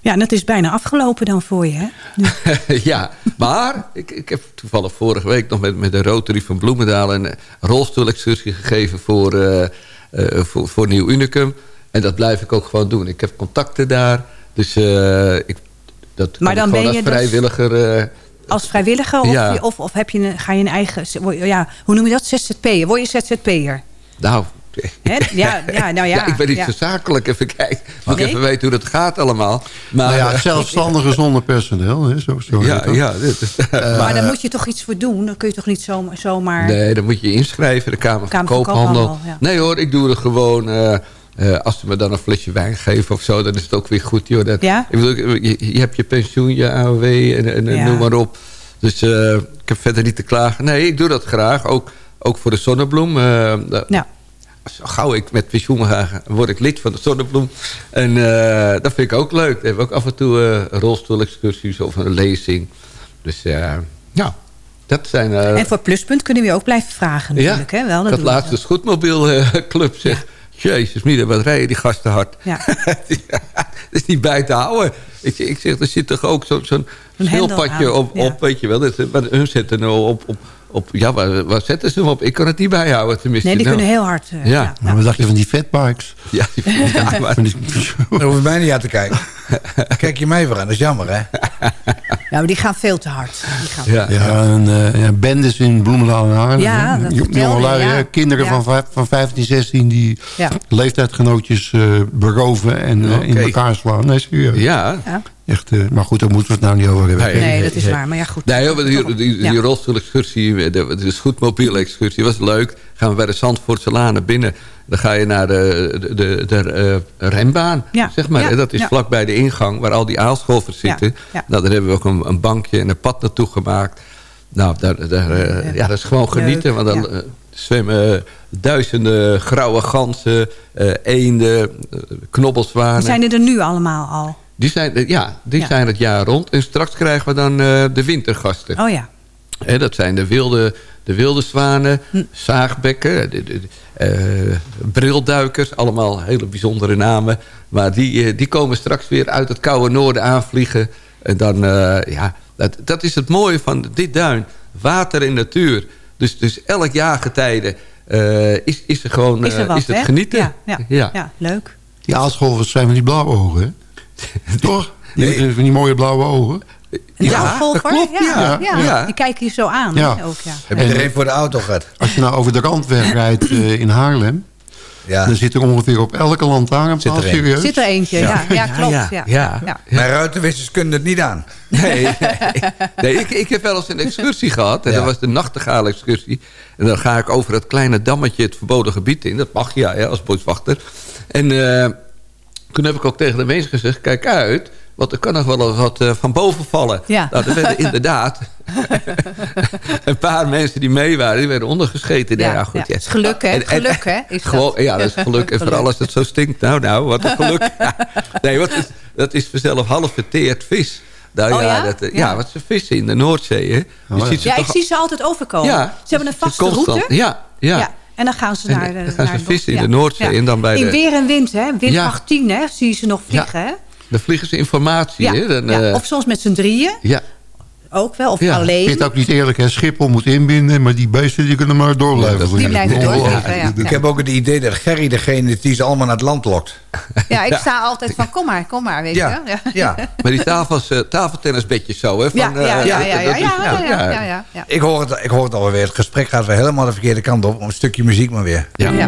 Speaker 8: Ja, en het is bijna afgelopen dan voor je, hè?
Speaker 9: ja, maar ik, ik heb toevallig vorige week nog met, met de Rotary van Bloemendaal... een rolstoelexcursie gegeven voor, eh, voor, voor Nieuw Unicum. En dat blijf ik ook gewoon doen. Ik heb contacten daar. Dus ik, dat
Speaker 8: Maar dan ben
Speaker 9: als
Speaker 8: je dus-
Speaker 9: vrijwilliger...
Speaker 8: Als vrijwilliger? Of,
Speaker 9: Ja.
Speaker 8: of, of heb je een, ga je een eigen... Ja, hoe noem je dat? ZZP'er. Word je ZZP'er?
Speaker 9: nou,
Speaker 8: Hè? Ja, ja, nou ja.
Speaker 9: ik ben niet
Speaker 8: ja.
Speaker 9: zo zakelijk. Even kijken. Moet
Speaker 8: Nee?
Speaker 9: ik even weten hoe dat gaat allemaal. Maar,
Speaker 7: nou ja,
Speaker 9: eh,
Speaker 7: zelfstandigen zonder personeel. Hè? Zo, zo
Speaker 9: Ja, ja. dit is-
Speaker 8: maar daar moet je toch iets voor doen? Dan kun je toch niet zomaar... zomaar...
Speaker 9: Nee, dan moet je je inschrijven, de Kamer,
Speaker 8: Kamer
Speaker 9: van
Speaker 8: van
Speaker 9: Koophandel. Nee hoor, ik doe het gewoon... eh, eh, als ze me dan een flesje wijn geven of zo, dan is het ook weer goed. Joh. Dat,
Speaker 8: Ja?
Speaker 9: ik bedoel, je, je hebt je pensioen, je AOW en, en
Speaker 8: Ja.
Speaker 9: noem maar op. Dus eh, ik heb verder niet te klagen. Nee, ik doe dat graag. Ook, ook voor de zonnebloem. eh,
Speaker 8: Ja.
Speaker 9: Zo gauw ik met pensioen ga, word ik lid van de Zonnebloem. En dat vind ik ook leuk. Dan hebben ook af en toe eh rolstoelexcursies of een lezing. Dus ja, dat zijn...
Speaker 8: En voor Pluspunt kunnen we je ook blijven vragen natuurlijk. hè? Wel, dat
Speaker 9: had
Speaker 8: doen we
Speaker 9: een scootmobielclub zeg. Jezus, Mieder, wat rijden die gasten hard.
Speaker 8: Ja.
Speaker 9: dat is niet bij te houden. Ik, ik zeg, er zit toch ook zo'n schildpadje
Speaker 8: aan,
Speaker 9: op,
Speaker 8: ja.
Speaker 9: op, weet je wel. Dat, maar hun zetten nou op, op, op... Ja, waar, waar zetten ze hem op? Ik kan het niet bijhouden, tenminste.
Speaker 8: Nee, die
Speaker 9: Nou,
Speaker 8: kunnen heel hard... eh,
Speaker 9: Ja.
Speaker 8: ja.
Speaker 7: Maar wat dacht je van die fatbikes?
Speaker 9: Ja, die- ja, maar-
Speaker 7: Van die-
Speaker 6: Daar hoef je mij niet aan te kijken. Kijk je mij voor aan, dat is jammer, hè?
Speaker 8: Ja, maar die gaan veel te hard. Die gaan
Speaker 9: ja,
Speaker 7: Ja, en, eh, ja, bendes in Bloemendaal en Haarlem.
Speaker 8: Ja, dat
Speaker 7: Jongelui,
Speaker 8: ja.
Speaker 7: kinderen
Speaker 8: Ja.
Speaker 7: van, van 15, 16 die
Speaker 8: Ja.
Speaker 7: leeftijdgenootjes eh, beroven en eh, in elkaar slaan. Nee, serieus.
Speaker 9: ja.
Speaker 8: Ja.
Speaker 7: Echt, eh, maar goed, daar moeten we het nou niet over hebben.
Speaker 9: Nee.
Speaker 8: Nee, dat is waar. Maar ja, goed.
Speaker 9: Nee, die, die, die,
Speaker 8: Ja.
Speaker 9: rolstoelexcursie, de, de scootmobiel-excursie was leuk. Gaan we bij de Zandvoortse Lanen binnen. Dan ga je naar de, de, de, de eh, rembaan,
Speaker 8: Ja.
Speaker 9: zeg maar.
Speaker 8: Ja.
Speaker 9: Dat is
Speaker 8: Ja.
Speaker 9: vlak bij de ingang, waar al die aalscholvers zitten.
Speaker 8: Ja.
Speaker 9: Nou, daar hebben we ook een, een bankje en een pad naartoe gemaakt. Nou, daar, daar, eh, ja, dat is gewoon genieten. Want dan eh, zwemmen duizenden grauwe ganzen, eenden, knobbelzwanen.
Speaker 8: Zijn er er nu allemaal al?
Speaker 9: Die zijn, ja, die
Speaker 8: Ja.
Speaker 9: zijn het jaar rond. En straks krijgen we dan de wintergasten.
Speaker 8: Oh ja.
Speaker 9: Dat zijn de wilde, de wilde zwanen,
Speaker 8: Hm.
Speaker 9: zaagbekken, de, de, brilduikers. Allemaal hele bijzondere namen. Maar die, eh, die komen straks weer uit het koude noorden aanvliegen. En dan, eh, ja, dat, dat is het mooie van dit duin. Water en natuur. Dus, dus elk jaargetijde eh is, is er gewoon
Speaker 8: Is er
Speaker 9: eh,
Speaker 8: wat,
Speaker 9: is het
Speaker 8: hè?
Speaker 9: genieten.
Speaker 8: Ja, ja,
Speaker 9: Ja.
Speaker 8: ja. leuk.
Speaker 7: Die aalscholvers zijn van die blauwe ogen, hè? Toch? Die van die mooie blauwe ogen.
Speaker 8: Een
Speaker 9: Ja, dat klopt, ja.
Speaker 8: Ja.
Speaker 9: Ja.
Speaker 8: Die kijken je zo aan.
Speaker 7: Ja.
Speaker 8: Ook, ja.
Speaker 6: Heb je er een voor de auto gehad?
Speaker 7: Als je nou over de randweg rijdt eh, in Haarlem...
Speaker 6: Ja.
Speaker 7: dan zit er ongeveer op elke lantaarnpaal,
Speaker 6: Zit er
Speaker 7: serieus.
Speaker 8: Zit er eentje, ja, ja, klopt. Ja,
Speaker 9: ja,
Speaker 8: ja.
Speaker 9: ja.
Speaker 6: Mijn ruitenwissers kunnen het niet aan.
Speaker 9: Nee, nee. nee ik, ik heb wel eens een excursie gehad. En
Speaker 6: Ja.
Speaker 9: dat was de nachtegaal-excursie. En dan ga ik over het kleine dammetje het verboden gebied in. Dat mag ja, ja als boswachter. En eh, toen heb ik ook tegen de mensen gezegd... kijk uit, want er kan nog wel wat eh, van boven vallen.
Speaker 8: Ja.
Speaker 9: Nou, er werden inderdaad een paar mensen die mee waren... die werden ondergescheten.
Speaker 8: Ja,
Speaker 9: Nou ja, goed,
Speaker 8: ja.
Speaker 9: ja.
Speaker 8: Het is geluk, hè?
Speaker 9: En- en-
Speaker 8: Geluk, hè, is dat.
Speaker 9: gewoon, ja, dat is geluk. En vooral als het zo stinkt. Nou, nou, wat een geluk. Ja. Nee, wat is, dat is vanzelf half verteerd vis. Nou
Speaker 8: Oh,
Speaker 9: ja,
Speaker 8: ja?
Speaker 9: Dat, eh,
Speaker 8: Ja.
Speaker 9: ja, wat ze vissen in de Noordzee. Hè. Je
Speaker 7: ja.
Speaker 9: ziet ze
Speaker 8: Ja, ik zie ze altijd overkomen.
Speaker 9: Ja,
Speaker 8: ze hebben een vaste
Speaker 9: constant.
Speaker 8: route.
Speaker 9: Ja, ja.
Speaker 8: En dan gaan ze
Speaker 9: En
Speaker 8: naar...
Speaker 9: dan gaan ze
Speaker 8: naar de-
Speaker 9: vissen in
Speaker 8: ja.
Speaker 9: de Noordzee en dan bij
Speaker 8: In
Speaker 9: de-
Speaker 8: weer en wind, hè? Wind
Speaker 9: Ja.
Speaker 8: 18, hè? Zie je ze nog vliegen, hè?
Speaker 9: Dan vliegen ze informatie.
Speaker 8: Ja,
Speaker 9: Hè. Dan,
Speaker 8: ja.
Speaker 9: eh,
Speaker 8: Of soms met z'n drieën.
Speaker 9: ja.
Speaker 8: ook wel, of
Speaker 7: Ja,
Speaker 8: alleen.
Speaker 7: Ik vind het ook niet eerlijk, hè. Schiphol moet inbinden, maar die beesten die kunnen maar door blijven
Speaker 8: Die blijven doorvliegen, ja.
Speaker 6: Ik heb ook het idee dat Gerry degene is die ze allemaal naar het land lokt.
Speaker 8: Ja, ik sta altijd van, kom maar, kom maar, weet
Speaker 6: Ja,
Speaker 8: je wel.
Speaker 6: ja.
Speaker 9: Maar die tafels, eh, tafeltennisbedjes zo, hè? Van,
Speaker 8: Ja, ja,
Speaker 9: eh,
Speaker 8: ja, ja, ja,
Speaker 9: dat is-
Speaker 8: ja, ja, ja, ja, ja, ja.
Speaker 6: Ik hoor, het, ik hoor het alweer. Het gesprek gaat weer helemaal de verkeerde kant op. Een stukje muziek maar weer.
Speaker 9: Ja.
Speaker 8: Ja,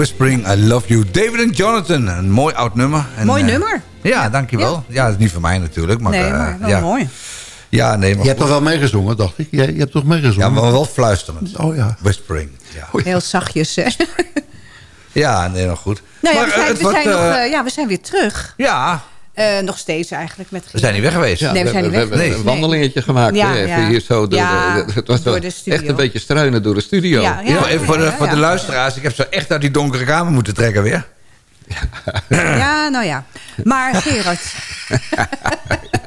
Speaker 12: Whispering I Love You.
Speaker 6: David and Jonathan. Een mooi oud nummer. En,
Speaker 8: Mooi
Speaker 6: eh,
Speaker 8: nummer.
Speaker 6: Ja, dankjewel. Ja. dat is niet voor mij natuurlijk. Maar,
Speaker 8: Nee,
Speaker 6: eh,
Speaker 8: maar wel
Speaker 6: ja.
Speaker 8: mooi.
Speaker 6: Ja, nee, maar
Speaker 7: Je hebt toch wel meegezongen, dacht ik? Je, je hebt toch meegezongen?
Speaker 6: Ja, maar wel fluisterend.
Speaker 7: Oh ja.
Speaker 6: Whispering. Ja,
Speaker 8: Heel zachtjes. hè.
Speaker 6: ja nee, maar goed.
Speaker 8: Nou ja,
Speaker 6: Maar,
Speaker 8: we
Speaker 6: eh,
Speaker 8: zijn,
Speaker 6: het
Speaker 8: we,
Speaker 6: wordt,
Speaker 8: zijn nog, ja, we zijn weer terug.
Speaker 6: Ja,
Speaker 8: Eh, nog steeds eigenlijk. Met
Speaker 6: we zijn niet weg geweest.
Speaker 8: Nee, we zijn niet weg
Speaker 9: hebben een wandelingetje gemaakt.
Speaker 8: Ja,
Speaker 9: hè, even
Speaker 8: ja.
Speaker 9: hier zo door
Speaker 8: Ja,
Speaker 9: de, het was
Speaker 8: door
Speaker 9: wel
Speaker 8: de studio.
Speaker 9: echt een beetje struinen door de studio.
Speaker 8: Ja,
Speaker 6: even voor de, voor de
Speaker 8: ja.
Speaker 6: luisteraars, ik heb ze echt uit die donkere kamer moeten trekken weer.
Speaker 8: Ja, nou ja. Maar Gerard,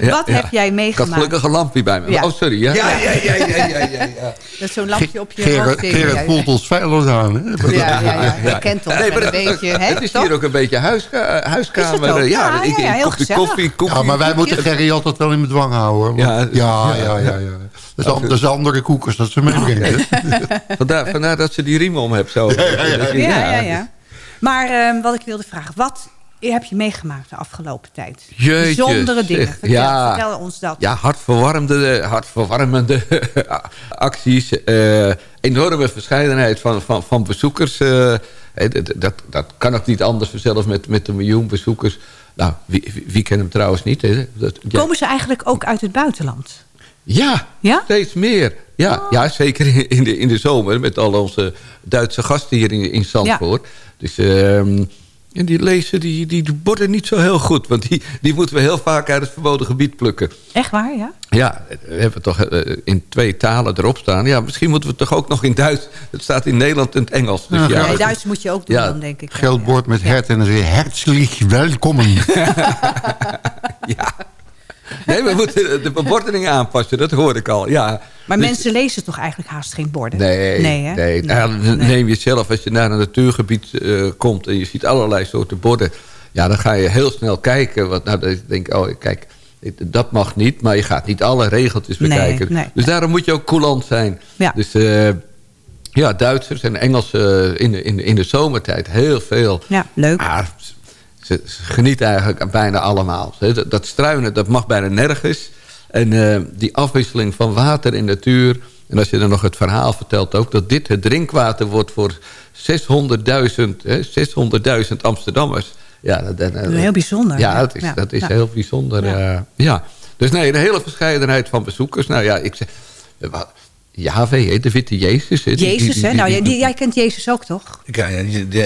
Speaker 9: Ja,
Speaker 8: wat
Speaker 9: ja.
Speaker 8: heb jij
Speaker 9: Ik had
Speaker 8: meegemaakt?
Speaker 9: gelukkig een lampje bij me.
Speaker 8: Ja.
Speaker 9: Oh, sorry. Ja?
Speaker 6: Ja, ja, ja, ja, ja, ja, ja.
Speaker 8: Dat zo'n lampje op je
Speaker 7: Gerard. Gerard
Speaker 8: ja,
Speaker 7: voelt ons veilig aan. Hè?
Speaker 8: ja, ja, ja. Je kent ons
Speaker 9: Nee,
Speaker 8: een beetje. hè,
Speaker 9: het is
Speaker 8: toch?
Speaker 9: hier ook een beetje huiska huiskamer.
Speaker 8: Is het ook?
Speaker 9: Ja,
Speaker 8: Ja,
Speaker 9: ik,
Speaker 8: ja, ja,
Speaker 9: ik
Speaker 8: heel
Speaker 9: kopje
Speaker 8: gezellig.
Speaker 9: koffie, koffie.
Speaker 7: Ja, maar wij moeten Gerry altijd wel in bedwang houden.
Speaker 9: Ja,
Speaker 7: Ja, ja, ja. Dat, is, dat is andere koekers dat ze meebrengen.
Speaker 9: Vandaar, vandaar dat ze die riem om hebt. Zo.
Speaker 8: Ja, ja, ja. Maar ehm, wat ik wilde vragen. Wat heb je meegemaakt de afgelopen tijd?
Speaker 9: Jeetje,
Speaker 8: Bijzondere dingen. Vertel,
Speaker 9: Ja.
Speaker 8: vertel ons dat.
Speaker 9: Ja, hartverwarmende, hartverwarmende acties. eh, enorme verscheidenheid van, van, van bezoekers. eh, dat, dat, kan ook niet anders zelf met, met een miljoen bezoekers. Nou, wie, wie, kent hem trouwens niet? Hè? Dat, ja.
Speaker 8: Komen ze eigenlijk ook uit het buitenland?
Speaker 9: Ja,
Speaker 8: Ja?
Speaker 9: steeds meer. Ja, ja zeker in- in de, in de zomer met al onze Duitse gasten hier in, in Zandvoort. Dus ehm, en die lezen die, die borden niet zo heel goed. Want die, die moeten we heel vaak uit het verboden gebied plukken.
Speaker 8: Echt waar, ja?
Speaker 9: Ja, we hebben toch eh, in twee talen erop staan. Ja, misschien moeten we het toch ook nog in Duits. Het staat in Nederland en het Engels. Dus ja,
Speaker 8: Ja,
Speaker 9: het-
Speaker 8: Duits moet je ook doen
Speaker 9: Ja.
Speaker 8: dan, denk ik. Ja,
Speaker 7: Geldbord met hert en dan zeg je herzlich welkom.
Speaker 9: Nee, we moeten de bebordingen aanpassen. Dat hoor ik al. Ja.
Speaker 8: Maar
Speaker 9: Dus-
Speaker 8: mensen lezen toch eigenlijk haast geen borden?
Speaker 9: Nee,
Speaker 8: nee, hè?
Speaker 9: nee. Nou, dan neem je zelf als je naar een natuurgebied eh, komt... en je ziet allerlei soorten borden... ja, dan ga je heel snel kijken. Want nou, dan denk ik, oh, kijk, dat mag niet... maar je gaat niet alle regeltjes
Speaker 8: Nee,
Speaker 9: bekijken.
Speaker 8: nee.
Speaker 9: dus daarom moet je ook coulant zijn.
Speaker 8: Ja.
Speaker 9: Dus eh, ja, Duitsers en Engelsen in de, in, de, in de zomertijd heel veel.
Speaker 8: Ja, leuk.
Speaker 9: Maar ze, ze genieten eigenlijk bijna allemaal. Dat, dat struinen, dat mag bijna nergens. En eh, die afwisseling van water en natuur... en als je dan nog het verhaal vertelt ook... dat dit het drinkwater wordt voor 600.000 hè, 600.000 Amsterdammers. Ja, dat, dat-
Speaker 8: Heel bijzonder.
Speaker 9: Ja, dat is,
Speaker 8: Ja.
Speaker 9: dat is
Speaker 8: Ja.
Speaker 9: heel bijzonder. Ja. ja. Dus nee, een hele verscheidenheid van bezoekers. Nou ja, ik zeg... hè, de witte Jezus. hè,
Speaker 8: Jezus, hè? Nou,
Speaker 9: die-
Speaker 8: jij, die- jij kent Jezus ook, toch?
Speaker 6: Ik, ja, ja,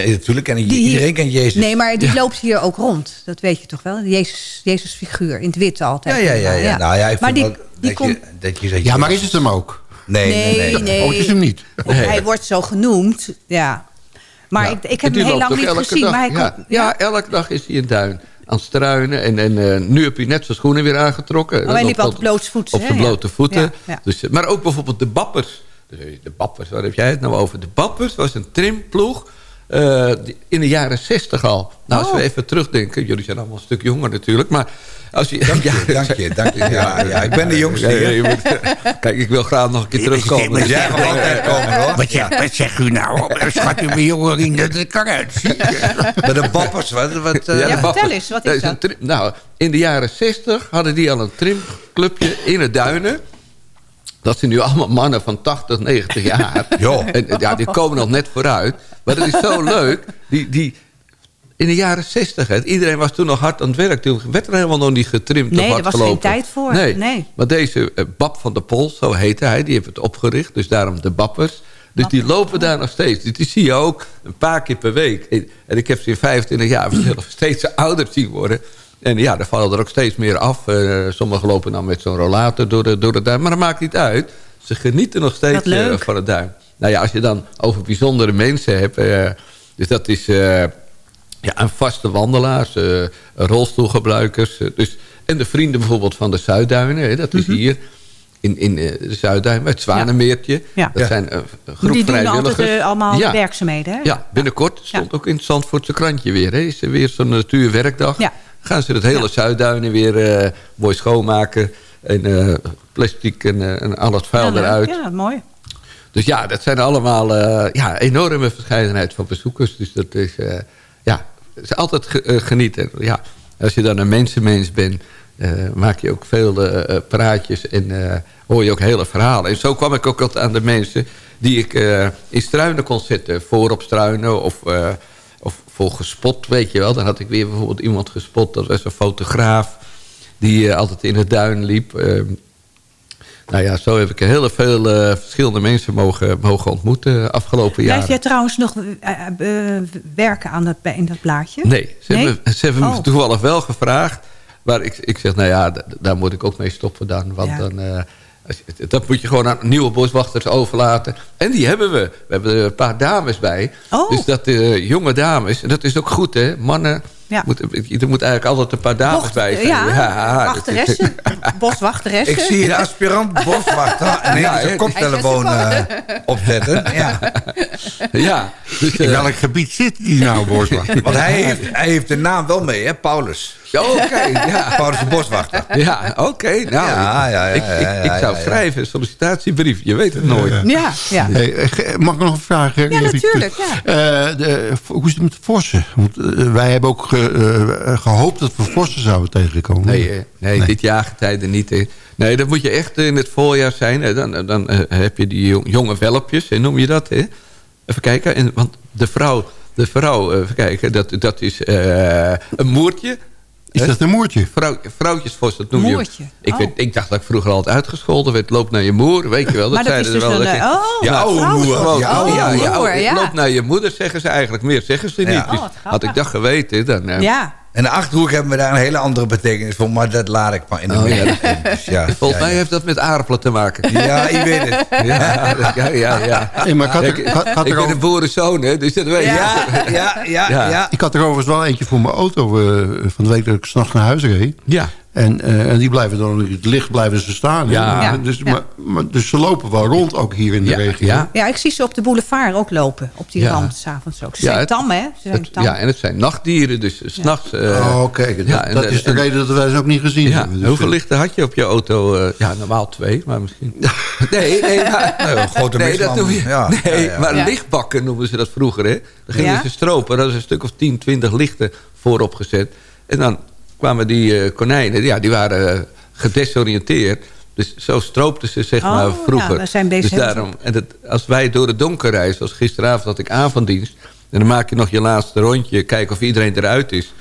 Speaker 6: natuurlijk ken ik
Speaker 8: Die hier-
Speaker 6: iedereen kent Jezus.
Speaker 8: Nee, maar die loopt hier ook rond. Dat weet je toch wel? Jezus, Jezus figuur, in het wit altijd.
Speaker 6: Ja, ja, ja. ja. Nou ja, ik
Speaker 8: maar
Speaker 6: vind
Speaker 8: die,
Speaker 6: dat,
Speaker 8: komt...
Speaker 6: je, dat je zegt...
Speaker 7: Ja, maar is het hem ook?
Speaker 6: Nee, nee,
Speaker 8: Nee,
Speaker 6: nee.
Speaker 8: nee.
Speaker 7: Oh, het is hem niet.
Speaker 8: Hij wordt zo genoemd, ja. Maar
Speaker 9: Ja.
Speaker 8: ik, ik heb hem heel lang niet gezien.
Speaker 9: dag?
Speaker 8: Maar hij
Speaker 9: ja,
Speaker 8: komt,
Speaker 9: ja, elke dag is hij in duin aan het struinen. En, en eh, nu heb je net zijn schoenen weer aangetrokken.
Speaker 8: Oh, hij liep altijd blootsvoets,
Speaker 9: Op zijn blote voeten.
Speaker 8: Ja, ja.
Speaker 9: Dus, eh, maar ook bijvoorbeeld de bappers. De bappers, waar heb jij het nou over? De bappers was een trimploeg. Eh, in de jaren zestig al. Nou, als we
Speaker 8: Oh.
Speaker 9: even terugdenken. Jullie zijn allemaal een stuk jonger natuurlijk. Maar als je,
Speaker 6: Dank je, dank je, dank je. Ja, ja, ik ben de jongste
Speaker 9: Ja, ja, moet- kijk, ik wil graag nog een keer terugkomen.
Speaker 6: Jij mag altijd komen, hoor.
Speaker 7: Wat zegt, wat zegt u nou? Schat u mijn jongen dat het kan uitzien.
Speaker 6: De bappers, wat... wat eh,
Speaker 8: Ja,
Speaker 9: de
Speaker 8: vertel
Speaker 9: bappers.
Speaker 8: eens, wat
Speaker 9: Dat
Speaker 8: is dat?
Speaker 9: nou, in de jaren 60 hadden die al een trimclubje in het Duinen. Dat zijn nu allemaal mannen van 80, 90 jaar.
Speaker 6: Joh.
Speaker 9: En, ja, die komen nog net vooruit. Maar dat is zo leuk. Die, die, in de jaren 60, hè, iedereen was toen nog hard aan het werk. Toen werd er helemaal nog niet getrimd
Speaker 8: Nee, er was geen tijd voor.
Speaker 9: Nee.
Speaker 8: Nee.
Speaker 9: Maar deze eh, Bab van der Pol, zo heette hij, die heeft het opgericht. Dus daarom de Bappers. Dus die lopen daar nog steeds. Dus die zie je ook een paar keer per week. En- ik heb ze in 25 jaar steeds ouder zien worden. En ja, er vallen er ook steeds meer af. Eh, sommigen lopen dan met zo'n rollator door de, door de duin. Maar dat maakt niet uit. Ze genieten nog steeds eh, van het duin. Nou ja, als je dan over bijzondere mensen hebt... eh, dus dat is ja, een vaste wandelaars, rolstoelgebruikers. dus, en de vrienden bijvoorbeeld van de Zuidduinen. Hè, dat is hier in, in de Zuidduinen, het Zwanemeertje.
Speaker 8: Ja.
Speaker 9: Dat zijn een groep
Speaker 8: Die doen altijd allemaal
Speaker 9: ja.
Speaker 8: werkzaamheden, hè?
Speaker 9: Ja, binnenkort stond ook in het Zandvoortse krantje weer. Hè. Is er weer zo'n natuurwerkdag.
Speaker 8: Ja.
Speaker 9: Gaan ze het hele Zuidduinen weer eh, mooi schoonmaken. En eh, plastic en, eh, en al het vuil
Speaker 8: Ja,
Speaker 9: eruit.
Speaker 8: Ja, mooi.
Speaker 9: Dus ja, dat zijn allemaal ja, enorme verscheidenheid van bezoekers. Dus dat is, ja, is altijd ge- genieten. Ja, als je dan een mensenmens bent, maak je ook veel praatjes en hoor je ook hele verhalen. En zo kwam ik ook altijd aan de mensen die ik in struinen kon zetten. Voor op struinen of, of voor gespot, weet je wel. Dan had ik weer bijvoorbeeld iemand gespot, dat was een fotograaf... die eh, altijd in het duin liep... Eh, nou ja, zo heb ik heel veel eh, verschillende mensen mogen, mogen ontmoeten afgelopen
Speaker 8: Blijf
Speaker 9: jaren.
Speaker 8: jij trouwens nog eh, eh, werken aan dat, in dat plaatje?
Speaker 9: Nee, ze
Speaker 8: Nee?
Speaker 9: hebben, ze hebben
Speaker 8: Oh.
Speaker 9: me toevallig wel gevraagd. Maar ik, ik zeg, nou ja, daar moet ik ook mee stoppen dan. Want
Speaker 8: Ja.
Speaker 9: dan, eh, dat moet je gewoon aan nieuwe boswachters overlaten. En die hebben we. We hebben er een paar dames bij.
Speaker 8: Oh.
Speaker 9: Dus dat eh, jonge dames, en dat is ook goed hè. Mannen,
Speaker 8: Ja.
Speaker 9: moet, er moet eigenlijk altijd een paar dames
Speaker 8: Bocht-
Speaker 9: bij zijn.
Speaker 8: ja,
Speaker 9: is-
Speaker 8: wachteressen. Boswachteressen.
Speaker 6: Ik zie een aspirant boswachter en
Speaker 9: Ja,
Speaker 6: ja,
Speaker 9: hè,
Speaker 6: een koptelefoon eh, opzetten. Ja.
Speaker 9: ja, dus,
Speaker 7: In
Speaker 9: eh,
Speaker 7: welk gebied zit die nou, Boswacht?
Speaker 6: Want hij heeft, hij heeft de naam wel mee, hè, Paulus.
Speaker 9: Oké, ja.
Speaker 6: Paulus de boswachter.
Speaker 9: Ja, oké. nou,
Speaker 6: Ja, ja, ja,
Speaker 9: ik,
Speaker 6: ja,
Speaker 9: ik,
Speaker 6: ja,
Speaker 9: ik zou
Speaker 6: ja, ja.
Speaker 9: schrijven, een sollicitatiebrief. Je weet het nooit.
Speaker 8: Ja, ja.
Speaker 7: Hey, eh, mag ik nog een vraag? eh,
Speaker 8: Ja,
Speaker 7: even
Speaker 8: natuurlijk, ja.
Speaker 7: Eh, de, hoe is het met de vossen? Want, wij hebben ook ge- eh, gehoopt dat we vossen zouden tegenkomen.
Speaker 9: Nee, eh, nee, dit jaargetijde niet. hè. Nee, dat moet je echt in het voorjaar zijn. hè. Dan, dan heb je die jong- jonge welpjes, hè, noem je dat. Hè? Even kijken. En, want de vrouw, de vrouw eh, even kijken, dat, dat is eh, een moertje.
Speaker 7: Is dat een moertje?
Speaker 9: Vrouw, vrouwtjesvos, dat noem je.
Speaker 8: Moertje,
Speaker 9: Ik,
Speaker 8: oh.
Speaker 9: weet, ik dacht dat ik vroeger altijd uitgescholden werd. Loop naar je moer, weet je wel.
Speaker 8: Maar dat
Speaker 9: zeiden
Speaker 8: is
Speaker 9: er
Speaker 8: dus
Speaker 9: wel.
Speaker 8: een,
Speaker 9: dat ik-
Speaker 8: oh,
Speaker 9: ja,
Speaker 8: oude
Speaker 9: oude
Speaker 8: moer.
Speaker 9: Oh, ja,
Speaker 8: oude
Speaker 9: ja. Loop naar je moeder, zeggen ze eigenlijk. Meer zeggen ze niet.
Speaker 6: Ja.
Speaker 9: Dus
Speaker 8: Oh,
Speaker 9: had ik dat geweten, dan... eh,
Speaker 8: Ja.
Speaker 6: En de Achterhoek hebben we daar een hele andere betekenis voor, maar dat laat ik maar in de
Speaker 9: Oh, ja,
Speaker 6: Dus ja,
Speaker 9: Volgens
Speaker 6: ja,
Speaker 9: mij heeft dat met aardappelen te maken.
Speaker 6: Ja, je weet het.
Speaker 9: Ja, ja, ja.
Speaker 7: Hey, maar ik had er-
Speaker 9: ik,
Speaker 7: ik had- ik had
Speaker 9: ik
Speaker 7: er
Speaker 9: ben een boerenzoon, hè, dus dat weet je.
Speaker 6: Ja, ja, ja,
Speaker 9: Ja.
Speaker 6: ja.
Speaker 7: Ik had er overigens wel eentje voor mijn auto eh, van de week dat ik s'nachts naar huis reed.
Speaker 9: Ja.
Speaker 7: En, eh, en die blijven dan in het licht blijven ze staan.
Speaker 9: Ja.
Speaker 8: Ja,
Speaker 7: Dus,
Speaker 8: ja.
Speaker 7: Maar, maar, dus ze lopen wel rond ook hier in de
Speaker 9: Ja,
Speaker 7: regio.
Speaker 9: ja.
Speaker 8: Ja, ik zie ze op de boulevard ook lopen. Op die
Speaker 9: Ja.
Speaker 8: rand s'avonds ook. Ze
Speaker 9: Ja,
Speaker 8: zijn
Speaker 9: het-
Speaker 8: tam, hè? Ze zijn
Speaker 9: Het-
Speaker 8: tam.
Speaker 9: ja, en het zijn nachtdieren, dus s'nachts... eh
Speaker 7: oh, kijk, dat,
Speaker 9: ja, en
Speaker 7: dat
Speaker 9: de-
Speaker 7: is de
Speaker 9: en-
Speaker 7: reden dat wij ze ook niet gezien
Speaker 9: Ja,
Speaker 7: hebben. Dus,
Speaker 9: hoeveel
Speaker 7: eh,
Speaker 9: lichten had je op je auto? Eh, ja, normaal twee, maar misschien... Nee, nee, maar,
Speaker 6: Nee, een grote
Speaker 9: nee, dat noem je,
Speaker 6: Ja,
Speaker 9: nee
Speaker 6: ja, ja.
Speaker 9: maar
Speaker 8: Ja.
Speaker 9: lichtbakken noemen ze dat vroeger. Hè? Dan gingen
Speaker 8: Ja?
Speaker 9: ze stropen, daar is een stuk of 10, 20 lichten voorop gezet. En dan kwamen die eh, konijnen, ja, die waren eh, gedesoriënteerd. Dus zo stroopten ze zeg
Speaker 8: Oh,
Speaker 9: maar vroeger.
Speaker 8: ja, we zijn bezig
Speaker 9: dus daarom, en het, als wij door het donker reizen, zoals gisteravond had ik avonddienst... en dan maak je nog je laatste rondje, kijken of iedereen eruit is...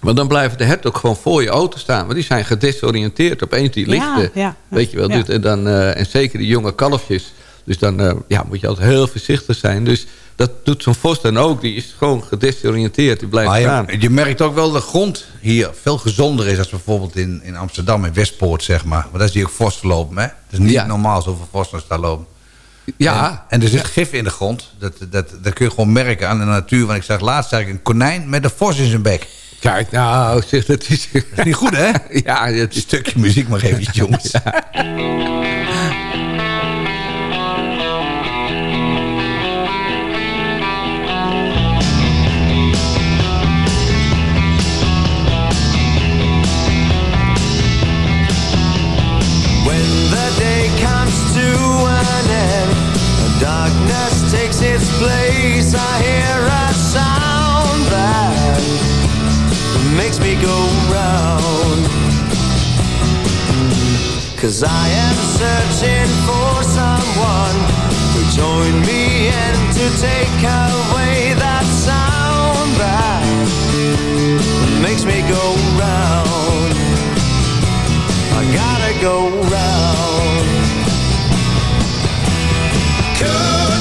Speaker 9: Maar dan blijven de herten ook gewoon voor je auto staan. Want die zijn gedesoriënteerd. Opeens die
Speaker 8: Ja,
Speaker 9: lichten.
Speaker 8: ja,
Speaker 9: weet je wel.
Speaker 8: ja.
Speaker 9: Dus, en, dan, eh, en zeker die jonge kalfjes. Dus dan ja, moet je altijd heel voorzichtig zijn. Dus dat doet zo'n vos dan ook. Die is gewoon gedesoriënteerd. Die blijft staan.
Speaker 6: je, merkt ook wel dat de grond hier veel gezonder is... als bijvoorbeeld in, in Amsterdam, in Westpoort, zeg maar. Want daar zie je ook vos lopen, hè? Het is niet
Speaker 9: Ja.
Speaker 6: normaal zoveel vos als daar lopen.
Speaker 9: Ja.
Speaker 6: En, en er zit gif in de grond. Dat, dat, dat kun je gewoon merken aan de natuur. Want ik zag laatst ik een konijn met een vos in zijn bek.
Speaker 9: Kijk, nou, zeg, dat is...
Speaker 6: Dat is niet goed, hè?
Speaker 9: ja,
Speaker 6: Een stukje muziek maar eventjes, jongens.
Speaker 10: When darkness takes its place. I hear a sound that makes me go round. Cause I am searching for someone to join me and to take away that sound that makes me go round. I gotta go round.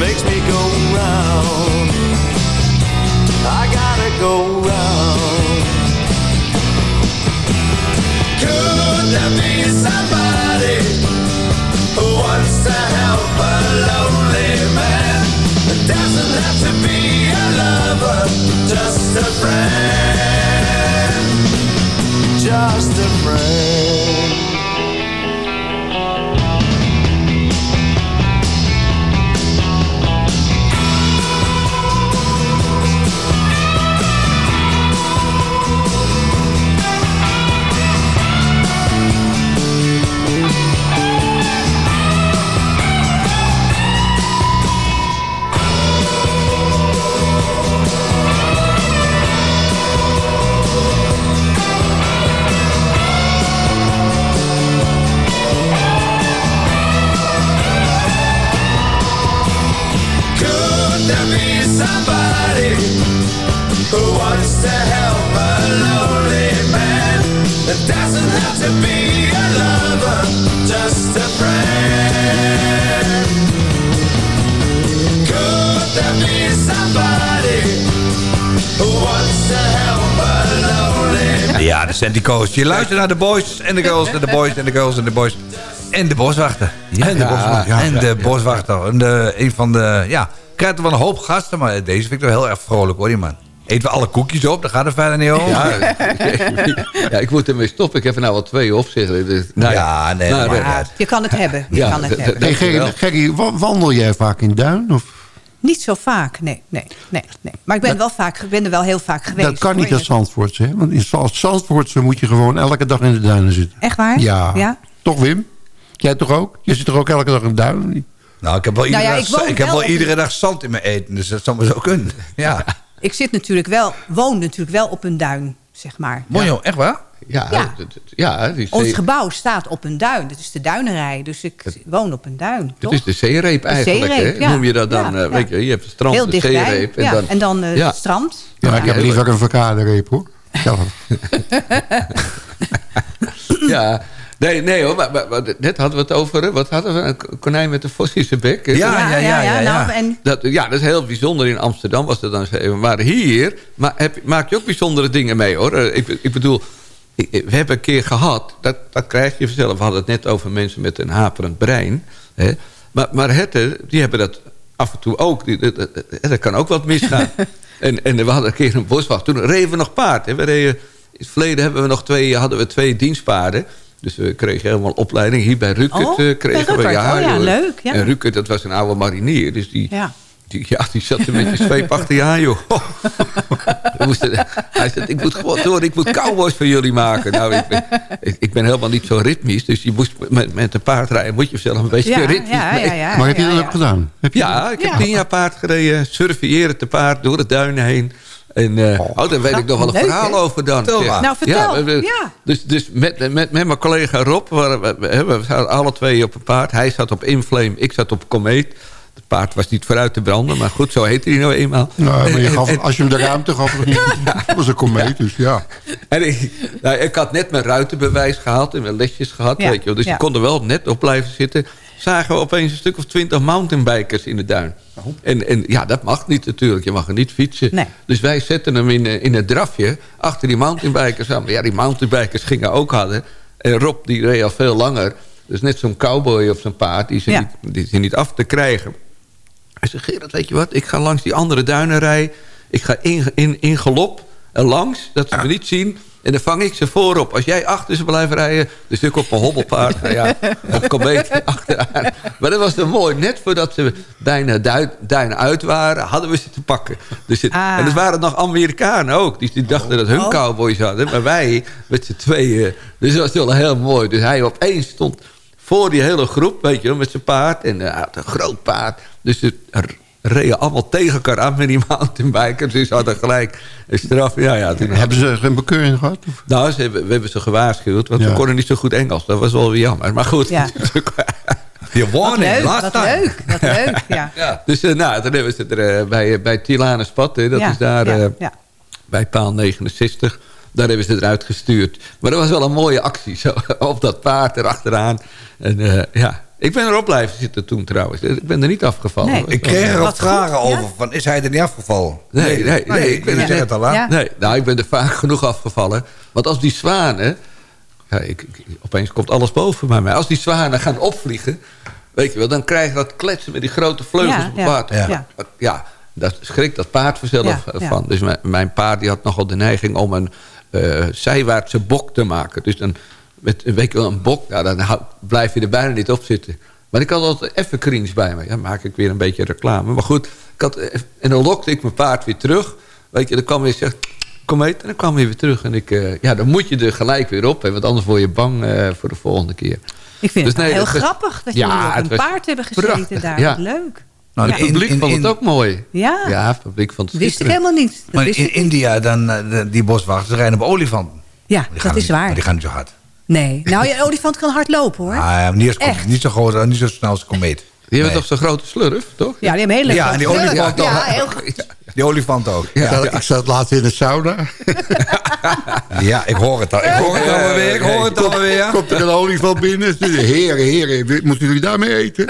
Speaker 10: makes me go round. I gotta go round. Could there be somebody who wants to help a lonely man? It doesn't have to be a lover, just a friend. Just a friend.
Speaker 6: De Santico's. Je luistert naar de boys en de girls en de boys en de girls en de boys. En de boswachter. en de boswachter.
Speaker 7: ja,
Speaker 6: en de boswachter. En de, een van de... Ja, krijgt er wel een hoop gasten, maar deze vind ik wel heel erg vrolijk hoor, die man. Eten we alle koekjes op, daar gaat het verder niet over.
Speaker 9: Ja, ja, ik moet ermee stoppen. Ik heb er nou al twee op, zeg. Dus, nou,
Speaker 6: Ja, nee,
Speaker 9: nou,
Speaker 6: maar
Speaker 8: Ja, je kan het hebben. Je
Speaker 9: Ja,
Speaker 8: kan het hebben.
Speaker 7: Hey, wandel jij vaak in Duin? Of?
Speaker 8: Niet zo vaak, nee, nee, nee, nee. Maar ik ben, wel vaak, ik ben er wel heel vaak geweest.
Speaker 7: Dat kan niet als Zandvoortse, hè? Want in als Zandvoortse moet je gewoon elke dag in de duinen zitten.
Speaker 8: Echt waar?
Speaker 7: Ja.
Speaker 8: Ja?
Speaker 7: Toch, Wim? Jij toch ook? Je zit toch ook elke dag in de duinen?
Speaker 6: Nou, ik heb wel,
Speaker 8: Nou
Speaker 6: iedere,
Speaker 8: ja,
Speaker 6: dag,
Speaker 8: ik
Speaker 6: heb
Speaker 8: wel
Speaker 6: iedere dag zand in mijn eten, dus dat zou maar zo kunnen. Ja.
Speaker 8: Ik zit natuurlijk wel, woon natuurlijk wel op een duin, zeg maar.
Speaker 6: Mooi joh, echt waar?
Speaker 9: Ja,
Speaker 8: Ja. Ons
Speaker 9: zee-
Speaker 8: gebouw staat op een duin. Dat is de duinerij. Dus ik woon op een duin.
Speaker 9: het
Speaker 8: toch?
Speaker 9: is de zeereep
Speaker 8: De
Speaker 9: eigenlijk,
Speaker 8: zeereep,
Speaker 9: hè?
Speaker 8: ja.
Speaker 9: Noem je dat dan?
Speaker 8: Ja,
Speaker 9: eh,
Speaker 8: ja.
Speaker 9: Weet je, je hebt het strand,
Speaker 8: Heel
Speaker 9: de
Speaker 8: dichtbij.
Speaker 9: zeereep. En
Speaker 8: ja.
Speaker 9: dan,
Speaker 8: en dan eh,
Speaker 9: Ja.
Speaker 8: het strand.
Speaker 7: Ja, ik heb liever een verkadereep, hoor. Ja,
Speaker 9: ja, nee, nee hoor, maar, maar- maar net hadden we het over, wat hadden we? Een konijn met een fossiesche bek.
Speaker 6: Ja, ja, ja, ja, ja.
Speaker 8: Nou, en
Speaker 9: Dat, ja, dat is heel bijzonder. In Amsterdam was dat dan zo even. Maar hier maar heb, maak je ook bijzondere dingen mee, hoor. Eh, Ik, ik bedoel, we hebben een keer gehad... Dat, dat krijg je vanzelf. We hadden het net over mensen met een haperend brein. Hè. Maar, maar herten, die hebben dat af en toe ook. Die, dat, dat, dat kan ook wat misgaan. en, en we hadden een keer een boswacht. Toen reden we nog paard. Hè. We reden, in het verleden hebben we nog twee, hadden we twee dienstpaarden. Dus we kregen helemaal opleiding. Hier bij Rukkert
Speaker 8: Oh,
Speaker 9: eh,
Speaker 8: bij
Speaker 9: kregen we...
Speaker 8: Rukkert. Oh ja, leuk, ja.
Speaker 9: En Rukkert, dat was een oude marinier. Dus die,
Speaker 8: ja.
Speaker 9: Die, ja, die zat er met je zweep achter je aan, joh. Hij zei, ik moet gewoon door, ik moet cowboys voor jullie maken. Nou, ik ben, ik, ik ben helemaal niet zo ritmisch. Dus je moest, met, met een paard rijden moet je zelf een beetje
Speaker 8: Ja,
Speaker 9: ritmisch
Speaker 8: ja,
Speaker 9: mee.
Speaker 8: ja, ja,
Speaker 7: maar heb je dat
Speaker 8: ja.
Speaker 7: ook gedaan? Heb je
Speaker 9: Ja, ik heb
Speaker 8: Ja.
Speaker 9: tien jaar paard gereden. Surveilleren te paard door de duinen heen. En, eh, oh, daar weet ik nog wel een
Speaker 8: Leuk,
Speaker 9: verhaal over dan.
Speaker 6: Vertel.
Speaker 8: Nou, vertel.
Speaker 9: we- we-
Speaker 8: Ja.
Speaker 9: Dus, dus met, met, met mijn collega Rob, we, we, we zaten alle twee op een paard. Hij zat op Inflame, ik zat op Comeet. Het paard was niet vooruit te branden, maar goed, zo heette hij nou eenmaal.
Speaker 7: Nou, maar je gaf, als je hem de ruimte gaf, was een komeet, dus ja.
Speaker 9: En ik, nou, ik had net mijn ruitenbewijs gehaald en mijn lesjes gehad.
Speaker 8: Ja,
Speaker 9: Weet je, wel. dus
Speaker 8: ja.
Speaker 9: ik kon er wel net op blijven zitten. Zagen we opeens een stuk of twintig mountainbikers in de duin. En, en ja, dat mag niet natuurlijk. Je mag er niet fietsen.
Speaker 8: Nee.
Speaker 9: Dus wij zetten hem in, eh, in een drafje achter die mountainbikers aan. Maar ja, die mountainbikers gingen ook hadden. En Rob die reed al veel langer. Dus net zo'n cowboy op zijn paard. Die is,
Speaker 8: Ja.
Speaker 9: niet, die is er niet af te krijgen. Hij zegt, Gerard, weet je wat? Ik ga langs die andere duinen rijden. Ik ga in, in, in galop er langs, dat ze me niet zien. En dan vang ik ze voorop. Als jij achter ze blijft rijden, dus ik op een hobbelpaard. nou ja, dat komt beter achteraan. Maar dat was dan mooi. Net voordat ze bijna duin, duin uit waren, hadden we ze te pakken. Dus het,
Speaker 8: Ah.
Speaker 9: En het waren nog Amerikanen ook. Die, die dachten dat hun
Speaker 8: Oh.
Speaker 9: cowboys hadden. Maar wij met z'n tweeën. Dus dat was wel heel mooi. Dus hij opeens stond voor die hele groep, weet je wel, met zijn paard. En hij had een groot paard. Dus het r- reden allemaal tegen elkaar aan met die mountainbikers. Dus ze hadden gelijk een straf. Ja, ja, toen
Speaker 7: Hebben ze geen bekeuring gehad? Of?
Speaker 9: nou, ze hebben, we hebben ze gewaarschuwd, want
Speaker 7: Ja.
Speaker 9: ze konden niet zo goed Engels. Dat was wel weer jammer. Maar goed.
Speaker 8: Ja.
Speaker 6: Je
Speaker 8: Wat
Speaker 6: warning,
Speaker 8: leuk,
Speaker 6: last
Speaker 8: wat
Speaker 6: time.
Speaker 8: leuk, wat leuk. Ja.
Speaker 9: Ja. Dus eh, nou, dan hebben ze er eh, bij, bij Tilanenspad, hè, dat
Speaker 8: Ja,
Speaker 9: is daar
Speaker 8: ja, ja.
Speaker 9: bij paal 69. Daar hebben ze eruit gestuurd. Maar dat was wel een mooie actie, zo, op dat paard erachteraan. En eh, ja, ik ben erop blijven zitten toen trouwens. Ik ben er niet afgevallen.
Speaker 8: Nee.
Speaker 6: Ik kreeg er al
Speaker 8: Wat
Speaker 6: vragen
Speaker 8: goed, ja?
Speaker 6: over. Van, is hij er niet afgevallen?
Speaker 9: Nee, nee, nee, ik ben er net-
Speaker 6: het al?
Speaker 8: Ja.
Speaker 9: Nee, nou, ik ben er vaak genoeg afgevallen. Want als die zwanen... Ja, ik, ik- opeens komt alles boven bij mij. Als die zwanen gaan opvliegen... Weet je wel, dan krijg je dat kletsen met die grote vleugels
Speaker 8: Ja,
Speaker 9: op het
Speaker 8: ja,
Speaker 9: paard.
Speaker 8: ja.
Speaker 9: Ja, daar schrikt dat paard vanzelf
Speaker 8: Ja, ja.
Speaker 9: van. Dus mijn, mijn paard die had nogal de neiging om een eh, zijwaartse bok te maken. Dus dan met weet je wel, een bok, nou, dan hou- blijf je er bijna niet op zitten. Maar ik had altijd evergreens bij me. Ja, dan maak ik weer een beetje reclame. Maar goed, ik had, eff- en dan lokte ik mijn paard weer terug. Weet je, dan kwam hij zegt, kom mee. En dan kwam hij weer terug. En ik, eh, ja, dan moet je er gelijk weer op. Hè, want anders word je bang eh, voor de volgende keer.
Speaker 8: Ik vind
Speaker 9: Dus
Speaker 8: het
Speaker 9: nee,
Speaker 8: heel
Speaker 9: dat
Speaker 8: grappig dat
Speaker 9: Ja,
Speaker 8: jullie op een paard hebben gezeten
Speaker 9: prachtig,
Speaker 8: daar.
Speaker 9: ja.
Speaker 8: Leuk.
Speaker 6: Nou,
Speaker 8: Ja.
Speaker 9: Het publiek
Speaker 6: in-
Speaker 9: vond het
Speaker 6: in-
Speaker 9: ook mooi.
Speaker 8: Ja,
Speaker 9: Ja, het publiek vond het
Speaker 8: wist ik helemaal niet. Dat
Speaker 6: Maar in
Speaker 8: niet.
Speaker 6: India, dan, eh, die boswachters rijden op olifanten.
Speaker 8: Ja,
Speaker 6: Die
Speaker 8: dat is
Speaker 6: niet-
Speaker 8: waar.
Speaker 6: Die gaan niet zo hard.
Speaker 8: Nee, nou, je olifant kan hard lopen hoor.
Speaker 6: Ah, ja, niet, als,
Speaker 8: Echt?
Speaker 6: niet zo groot, niet zo snel als een komeet.
Speaker 9: Die hebben
Speaker 6: Nee.
Speaker 9: toch zo'n grote slurf, toch?
Speaker 8: Ja, die hebben hele
Speaker 6: Ja, en die olifant
Speaker 8: ja,
Speaker 6: ook.
Speaker 8: ja, heel goed.
Speaker 6: Die olifant ook.
Speaker 7: Ja,
Speaker 6: Ja,
Speaker 7: Ik zat laatst in de sauna.
Speaker 6: ja ik hoor het al. Ik hoor het alweer. Ik hoor het alweer.
Speaker 7: Komt er een olifant binnen. Heren, heren, moeten jullie daarmee eten?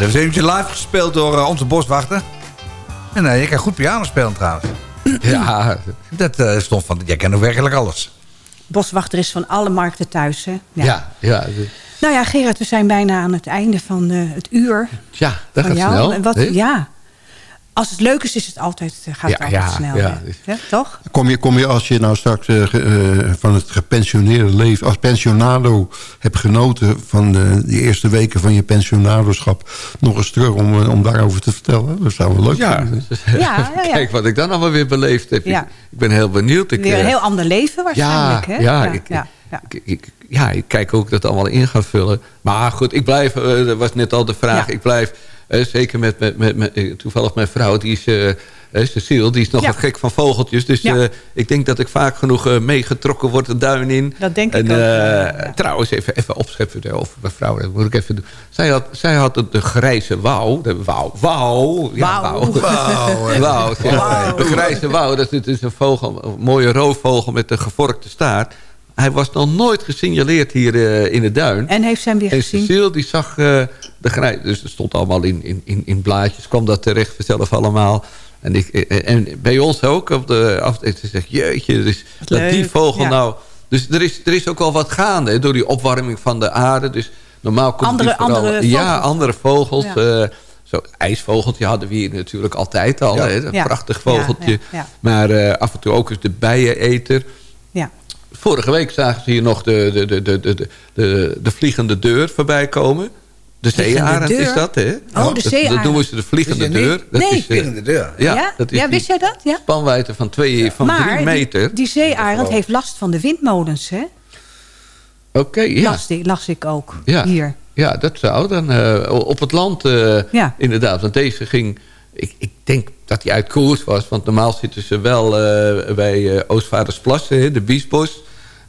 Speaker 6: Er is eentje live gespeeld door eh, onze boswachter. En uh, je kan goed piano spelen trouwens.
Speaker 9: Ja.
Speaker 6: Dat eh, stond van, jij kent ook werkelijk alles.
Speaker 8: Boswachter is van alle markten thuis, hè?
Speaker 9: Ja, ja.
Speaker 8: Nou ja, Gerard, we zijn bijna aan het einde van eh, het uur.
Speaker 9: Ja, dat
Speaker 8: van
Speaker 9: gaat
Speaker 8: jou.
Speaker 9: snel.
Speaker 8: En wat, ja. Als het leuk is, is het altijd, eh, gaat het
Speaker 7: Ja,
Speaker 8: altijd
Speaker 7: ja,
Speaker 8: snel.
Speaker 7: ja.
Speaker 8: toch?
Speaker 7: Kom je, kom je als je nou straks eh, eh, van het gepensioneerde leven... als pensionado hebt genoten van de, die eerste weken van je pensionadoschap... nog eens terug om, om daarover te vertellen? Dat zou wel leuk
Speaker 9: Ja,
Speaker 7: zijn.
Speaker 8: Ja, ja, ja.
Speaker 9: Kijk wat ik dan allemaal weer beleefd heb.
Speaker 8: Ja.
Speaker 9: Ik, ik ben heel benieuwd. Ik,
Speaker 8: Weer een heel ander leven waarschijnlijk,
Speaker 9: ja,
Speaker 8: hè?
Speaker 9: Ja,
Speaker 8: ja,
Speaker 9: ik,
Speaker 8: ja, ja.
Speaker 9: Ik, ik, ja, ik kijk ook dat allemaal in gaan vullen. Maar goed, ik blijf, dat was net al de vraag,
Speaker 8: Ja.
Speaker 9: ik blijf, zeker met, met, met, met- eh, toevallig mijn vrouw, die is, eh eh, Cecile, die is nog
Speaker 8: Ja.
Speaker 9: wat gek van vogeltjes. Dus
Speaker 8: Ja.
Speaker 9: eh, ik denk dat ik vaak genoeg eh, meegetrokken word de duin in.
Speaker 8: Dat denk
Speaker 9: en,
Speaker 8: ik ook,
Speaker 9: eh,
Speaker 8: ja.
Speaker 9: Trouwens, even, even opscheppen over mijn vrouw, dat moet ik even doen. Zij had, zij had de, de grijze wouw, de wauw, wauw, ja,
Speaker 8: Wauw.
Speaker 9: wauw.
Speaker 6: Wauw.
Speaker 9: Wauw.
Speaker 8: Wauw.
Speaker 9: De grijze wouw, dat is dus een vogel, een mooie roofvogel met een gevorkte staart. Hij was nog nooit gesignaleerd hier eh, in de duin.
Speaker 8: En heeft ze hem weer
Speaker 9: En
Speaker 8: gezien?
Speaker 9: Cecile die zag eh, de. Dus het stond allemaal in, in, in, in blaadjes. kwam dat terecht vanzelf allemaal. En, ik, en, en bij ons ook. Op de, af, ze zegt, jeetje, dus dat die vogel
Speaker 8: ja.
Speaker 9: nou... Dus er is, er is ook wel wat gaande hè, door die opwarming van de aarde. Dus normaal komt
Speaker 8: Andere-
Speaker 9: die vooral,
Speaker 8: andere
Speaker 9: Ja,
Speaker 8: vogels.
Speaker 9: andere vogels.
Speaker 8: Ja.
Speaker 9: eh, zo, ijsvogeltje hadden we hier natuurlijk altijd al.
Speaker 6: Ja.
Speaker 9: Hè, een
Speaker 8: Ja.
Speaker 9: prachtig
Speaker 8: Ja,
Speaker 9: vogeltje.
Speaker 8: ja, ja.
Speaker 9: Maar eh, af en toe ook eens de bijeneter.
Speaker 8: Ja.
Speaker 9: Vorige week zagen ze hier nog de, de, de, de, de, de, de vliegende deur voorbij komen. De
Speaker 8: Vliegende
Speaker 9: zeearend is dat, hè?
Speaker 8: Oh, de zeearend.
Speaker 9: Dat noemen ze de vliegende
Speaker 6: niet?
Speaker 9: deur. Dat
Speaker 8: Nee.
Speaker 9: is, eh,
Speaker 6: Vliegende deur.
Speaker 9: Ja,
Speaker 8: Ja?
Speaker 9: dat is
Speaker 8: Ja,
Speaker 9: die
Speaker 8: wist jij dat? Ja.
Speaker 9: spanwijdte van, twee, van
Speaker 8: maar
Speaker 9: drie
Speaker 8: die-
Speaker 9: meter.
Speaker 8: Die, zeearend heeft last van de windmolens, hè?
Speaker 9: Oké, ja.
Speaker 8: Las, ik- las ik ook
Speaker 9: Ja.
Speaker 8: hier.
Speaker 9: Ja, dat zou dan eh, op het land eh,
Speaker 8: Ja.
Speaker 9: inderdaad. Want deze ging... Ik, ik denk dat hij uit koers was. Want normaal zitten ze wel bij eh Oostvaardersplassen, hè, de Biesbos.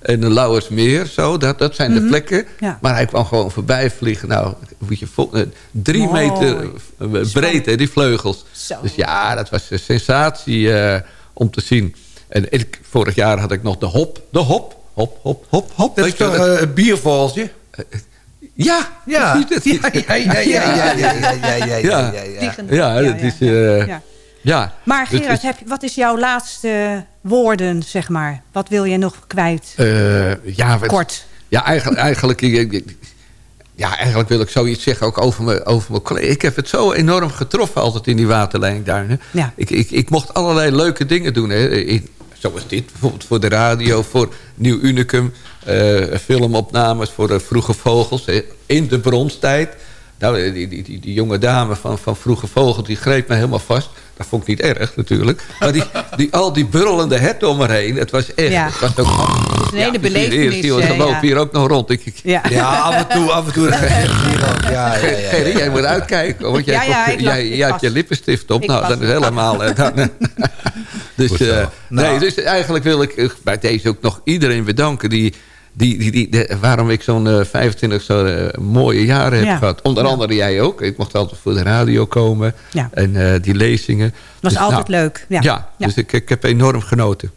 Speaker 9: En de Lauwersmeer, zo. Dat, dat zijn de plekken.
Speaker 8: Mhm. Ja.
Speaker 9: Maar hij kwam gewoon voorbij vliegen. Nou, moet je vol- eh, drie
Speaker 8: Mooi.
Speaker 9: meter eh, breed, hè, die vleugels.
Speaker 8: Zo.
Speaker 9: Dus ja, dat was een sensatie eh, om te zien. En ik, vorig jaar had ik nog de hop. De hop. Hop, hop, hop, hop.
Speaker 6: Dat is toch eh, een biervogeltje?
Speaker 9: ja,
Speaker 6: Ja. Ja, ja, ja, ja, ja, ja, ja, ja, ja, ja, ja, ja.
Speaker 8: Vliegende-
Speaker 9: Ja, dat is... eh,
Speaker 8: ja.
Speaker 9: ja.
Speaker 8: Maar
Speaker 9: Dat
Speaker 8: Gerard,
Speaker 9: is-
Speaker 8: heb, je- wat is jouw laatste woorden, zeg maar? Wat wil je nog kwijt?
Speaker 9: eh, ja, wat-
Speaker 8: Kort.
Speaker 9: Ja, eigenlijk, eigenlijk, ja, eigenlijk wil ik zoiets zeggen ook over mijn, over mijn collega. Ik heb het zo enorm getroffen altijd in die waterlijnduinen.
Speaker 8: Ja.
Speaker 9: Ik, ik, ik mocht allerlei leuke dingen doen. Hè. In, zoals dit, bijvoorbeeld voor de radio, voor Nieuw Unicum. eh, filmopnames voor de vroege vogels. hè, In de bronstijd. Nou, die, die, die, die jonge dame van, van Vroege Vogel, die greep me helemaal vast. Dat vond ik niet erg, natuurlijk. Maar die, die, al die brullende herten om me heen, het was echt...
Speaker 8: Ja.
Speaker 9: Het was ook,
Speaker 8: Het is een hele belevenis.
Speaker 9: Die,
Speaker 8: eh,
Speaker 9: ze lopen
Speaker 8: ja.
Speaker 9: hier ook nog rond. Ik, ik,
Speaker 8: Ja.
Speaker 6: Ja, af en toe, af en toe. Ja, ja, ja, ja.
Speaker 9: Jij moet uitkijken. Want jij,
Speaker 8: Ja, ja,
Speaker 9: hebt je lippenstift op.
Speaker 8: ik
Speaker 9: Nou, dat is helemaal... dan, dus, eh,
Speaker 6: Nou.
Speaker 9: nee, dus eigenlijk wil ik eh, bij deze ook nog iedereen bedanken... die, die, die, die, de- waarom ik zo'n eh, 25 zo eh, mooie jaren heb
Speaker 8: Ja.
Speaker 9: gehad. Onder
Speaker 8: Ja.
Speaker 9: andere jij ook. Ik mocht altijd voor de radio komen.
Speaker 8: Ja.
Speaker 9: En eh, die lezingen.
Speaker 8: Was
Speaker 9: Dus,
Speaker 8: altijd
Speaker 9: nou,
Speaker 8: leuk. Ja.
Speaker 9: Ja,
Speaker 8: Ja.
Speaker 9: dus ik, ik heb enorm genoten.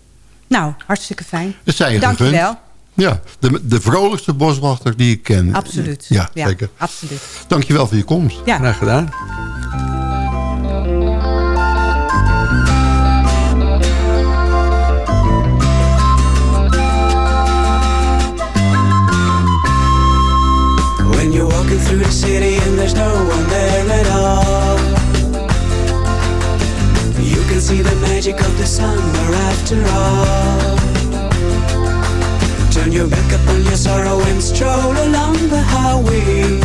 Speaker 8: Nou, hartstikke fijn.
Speaker 7: Dat zijn je
Speaker 8: Dank je wel.
Speaker 7: Ja, de, de vrolijkste boswachter die ik ken.
Speaker 8: Absoluut.
Speaker 7: Ja, zeker.
Speaker 8: Absoluut.
Speaker 7: Dankjewel voor je komst.
Speaker 8: Ja.
Speaker 9: Graag gedaan.
Speaker 12: The city and there's no one there at all. You can see the magic of the summer after all. Turn your back upon your sorrow and stroll along the highway.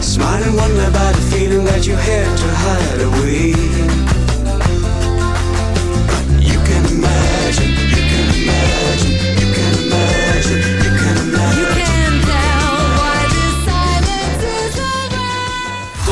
Speaker 12: Smile and wonder about the feeling that you had to hide away.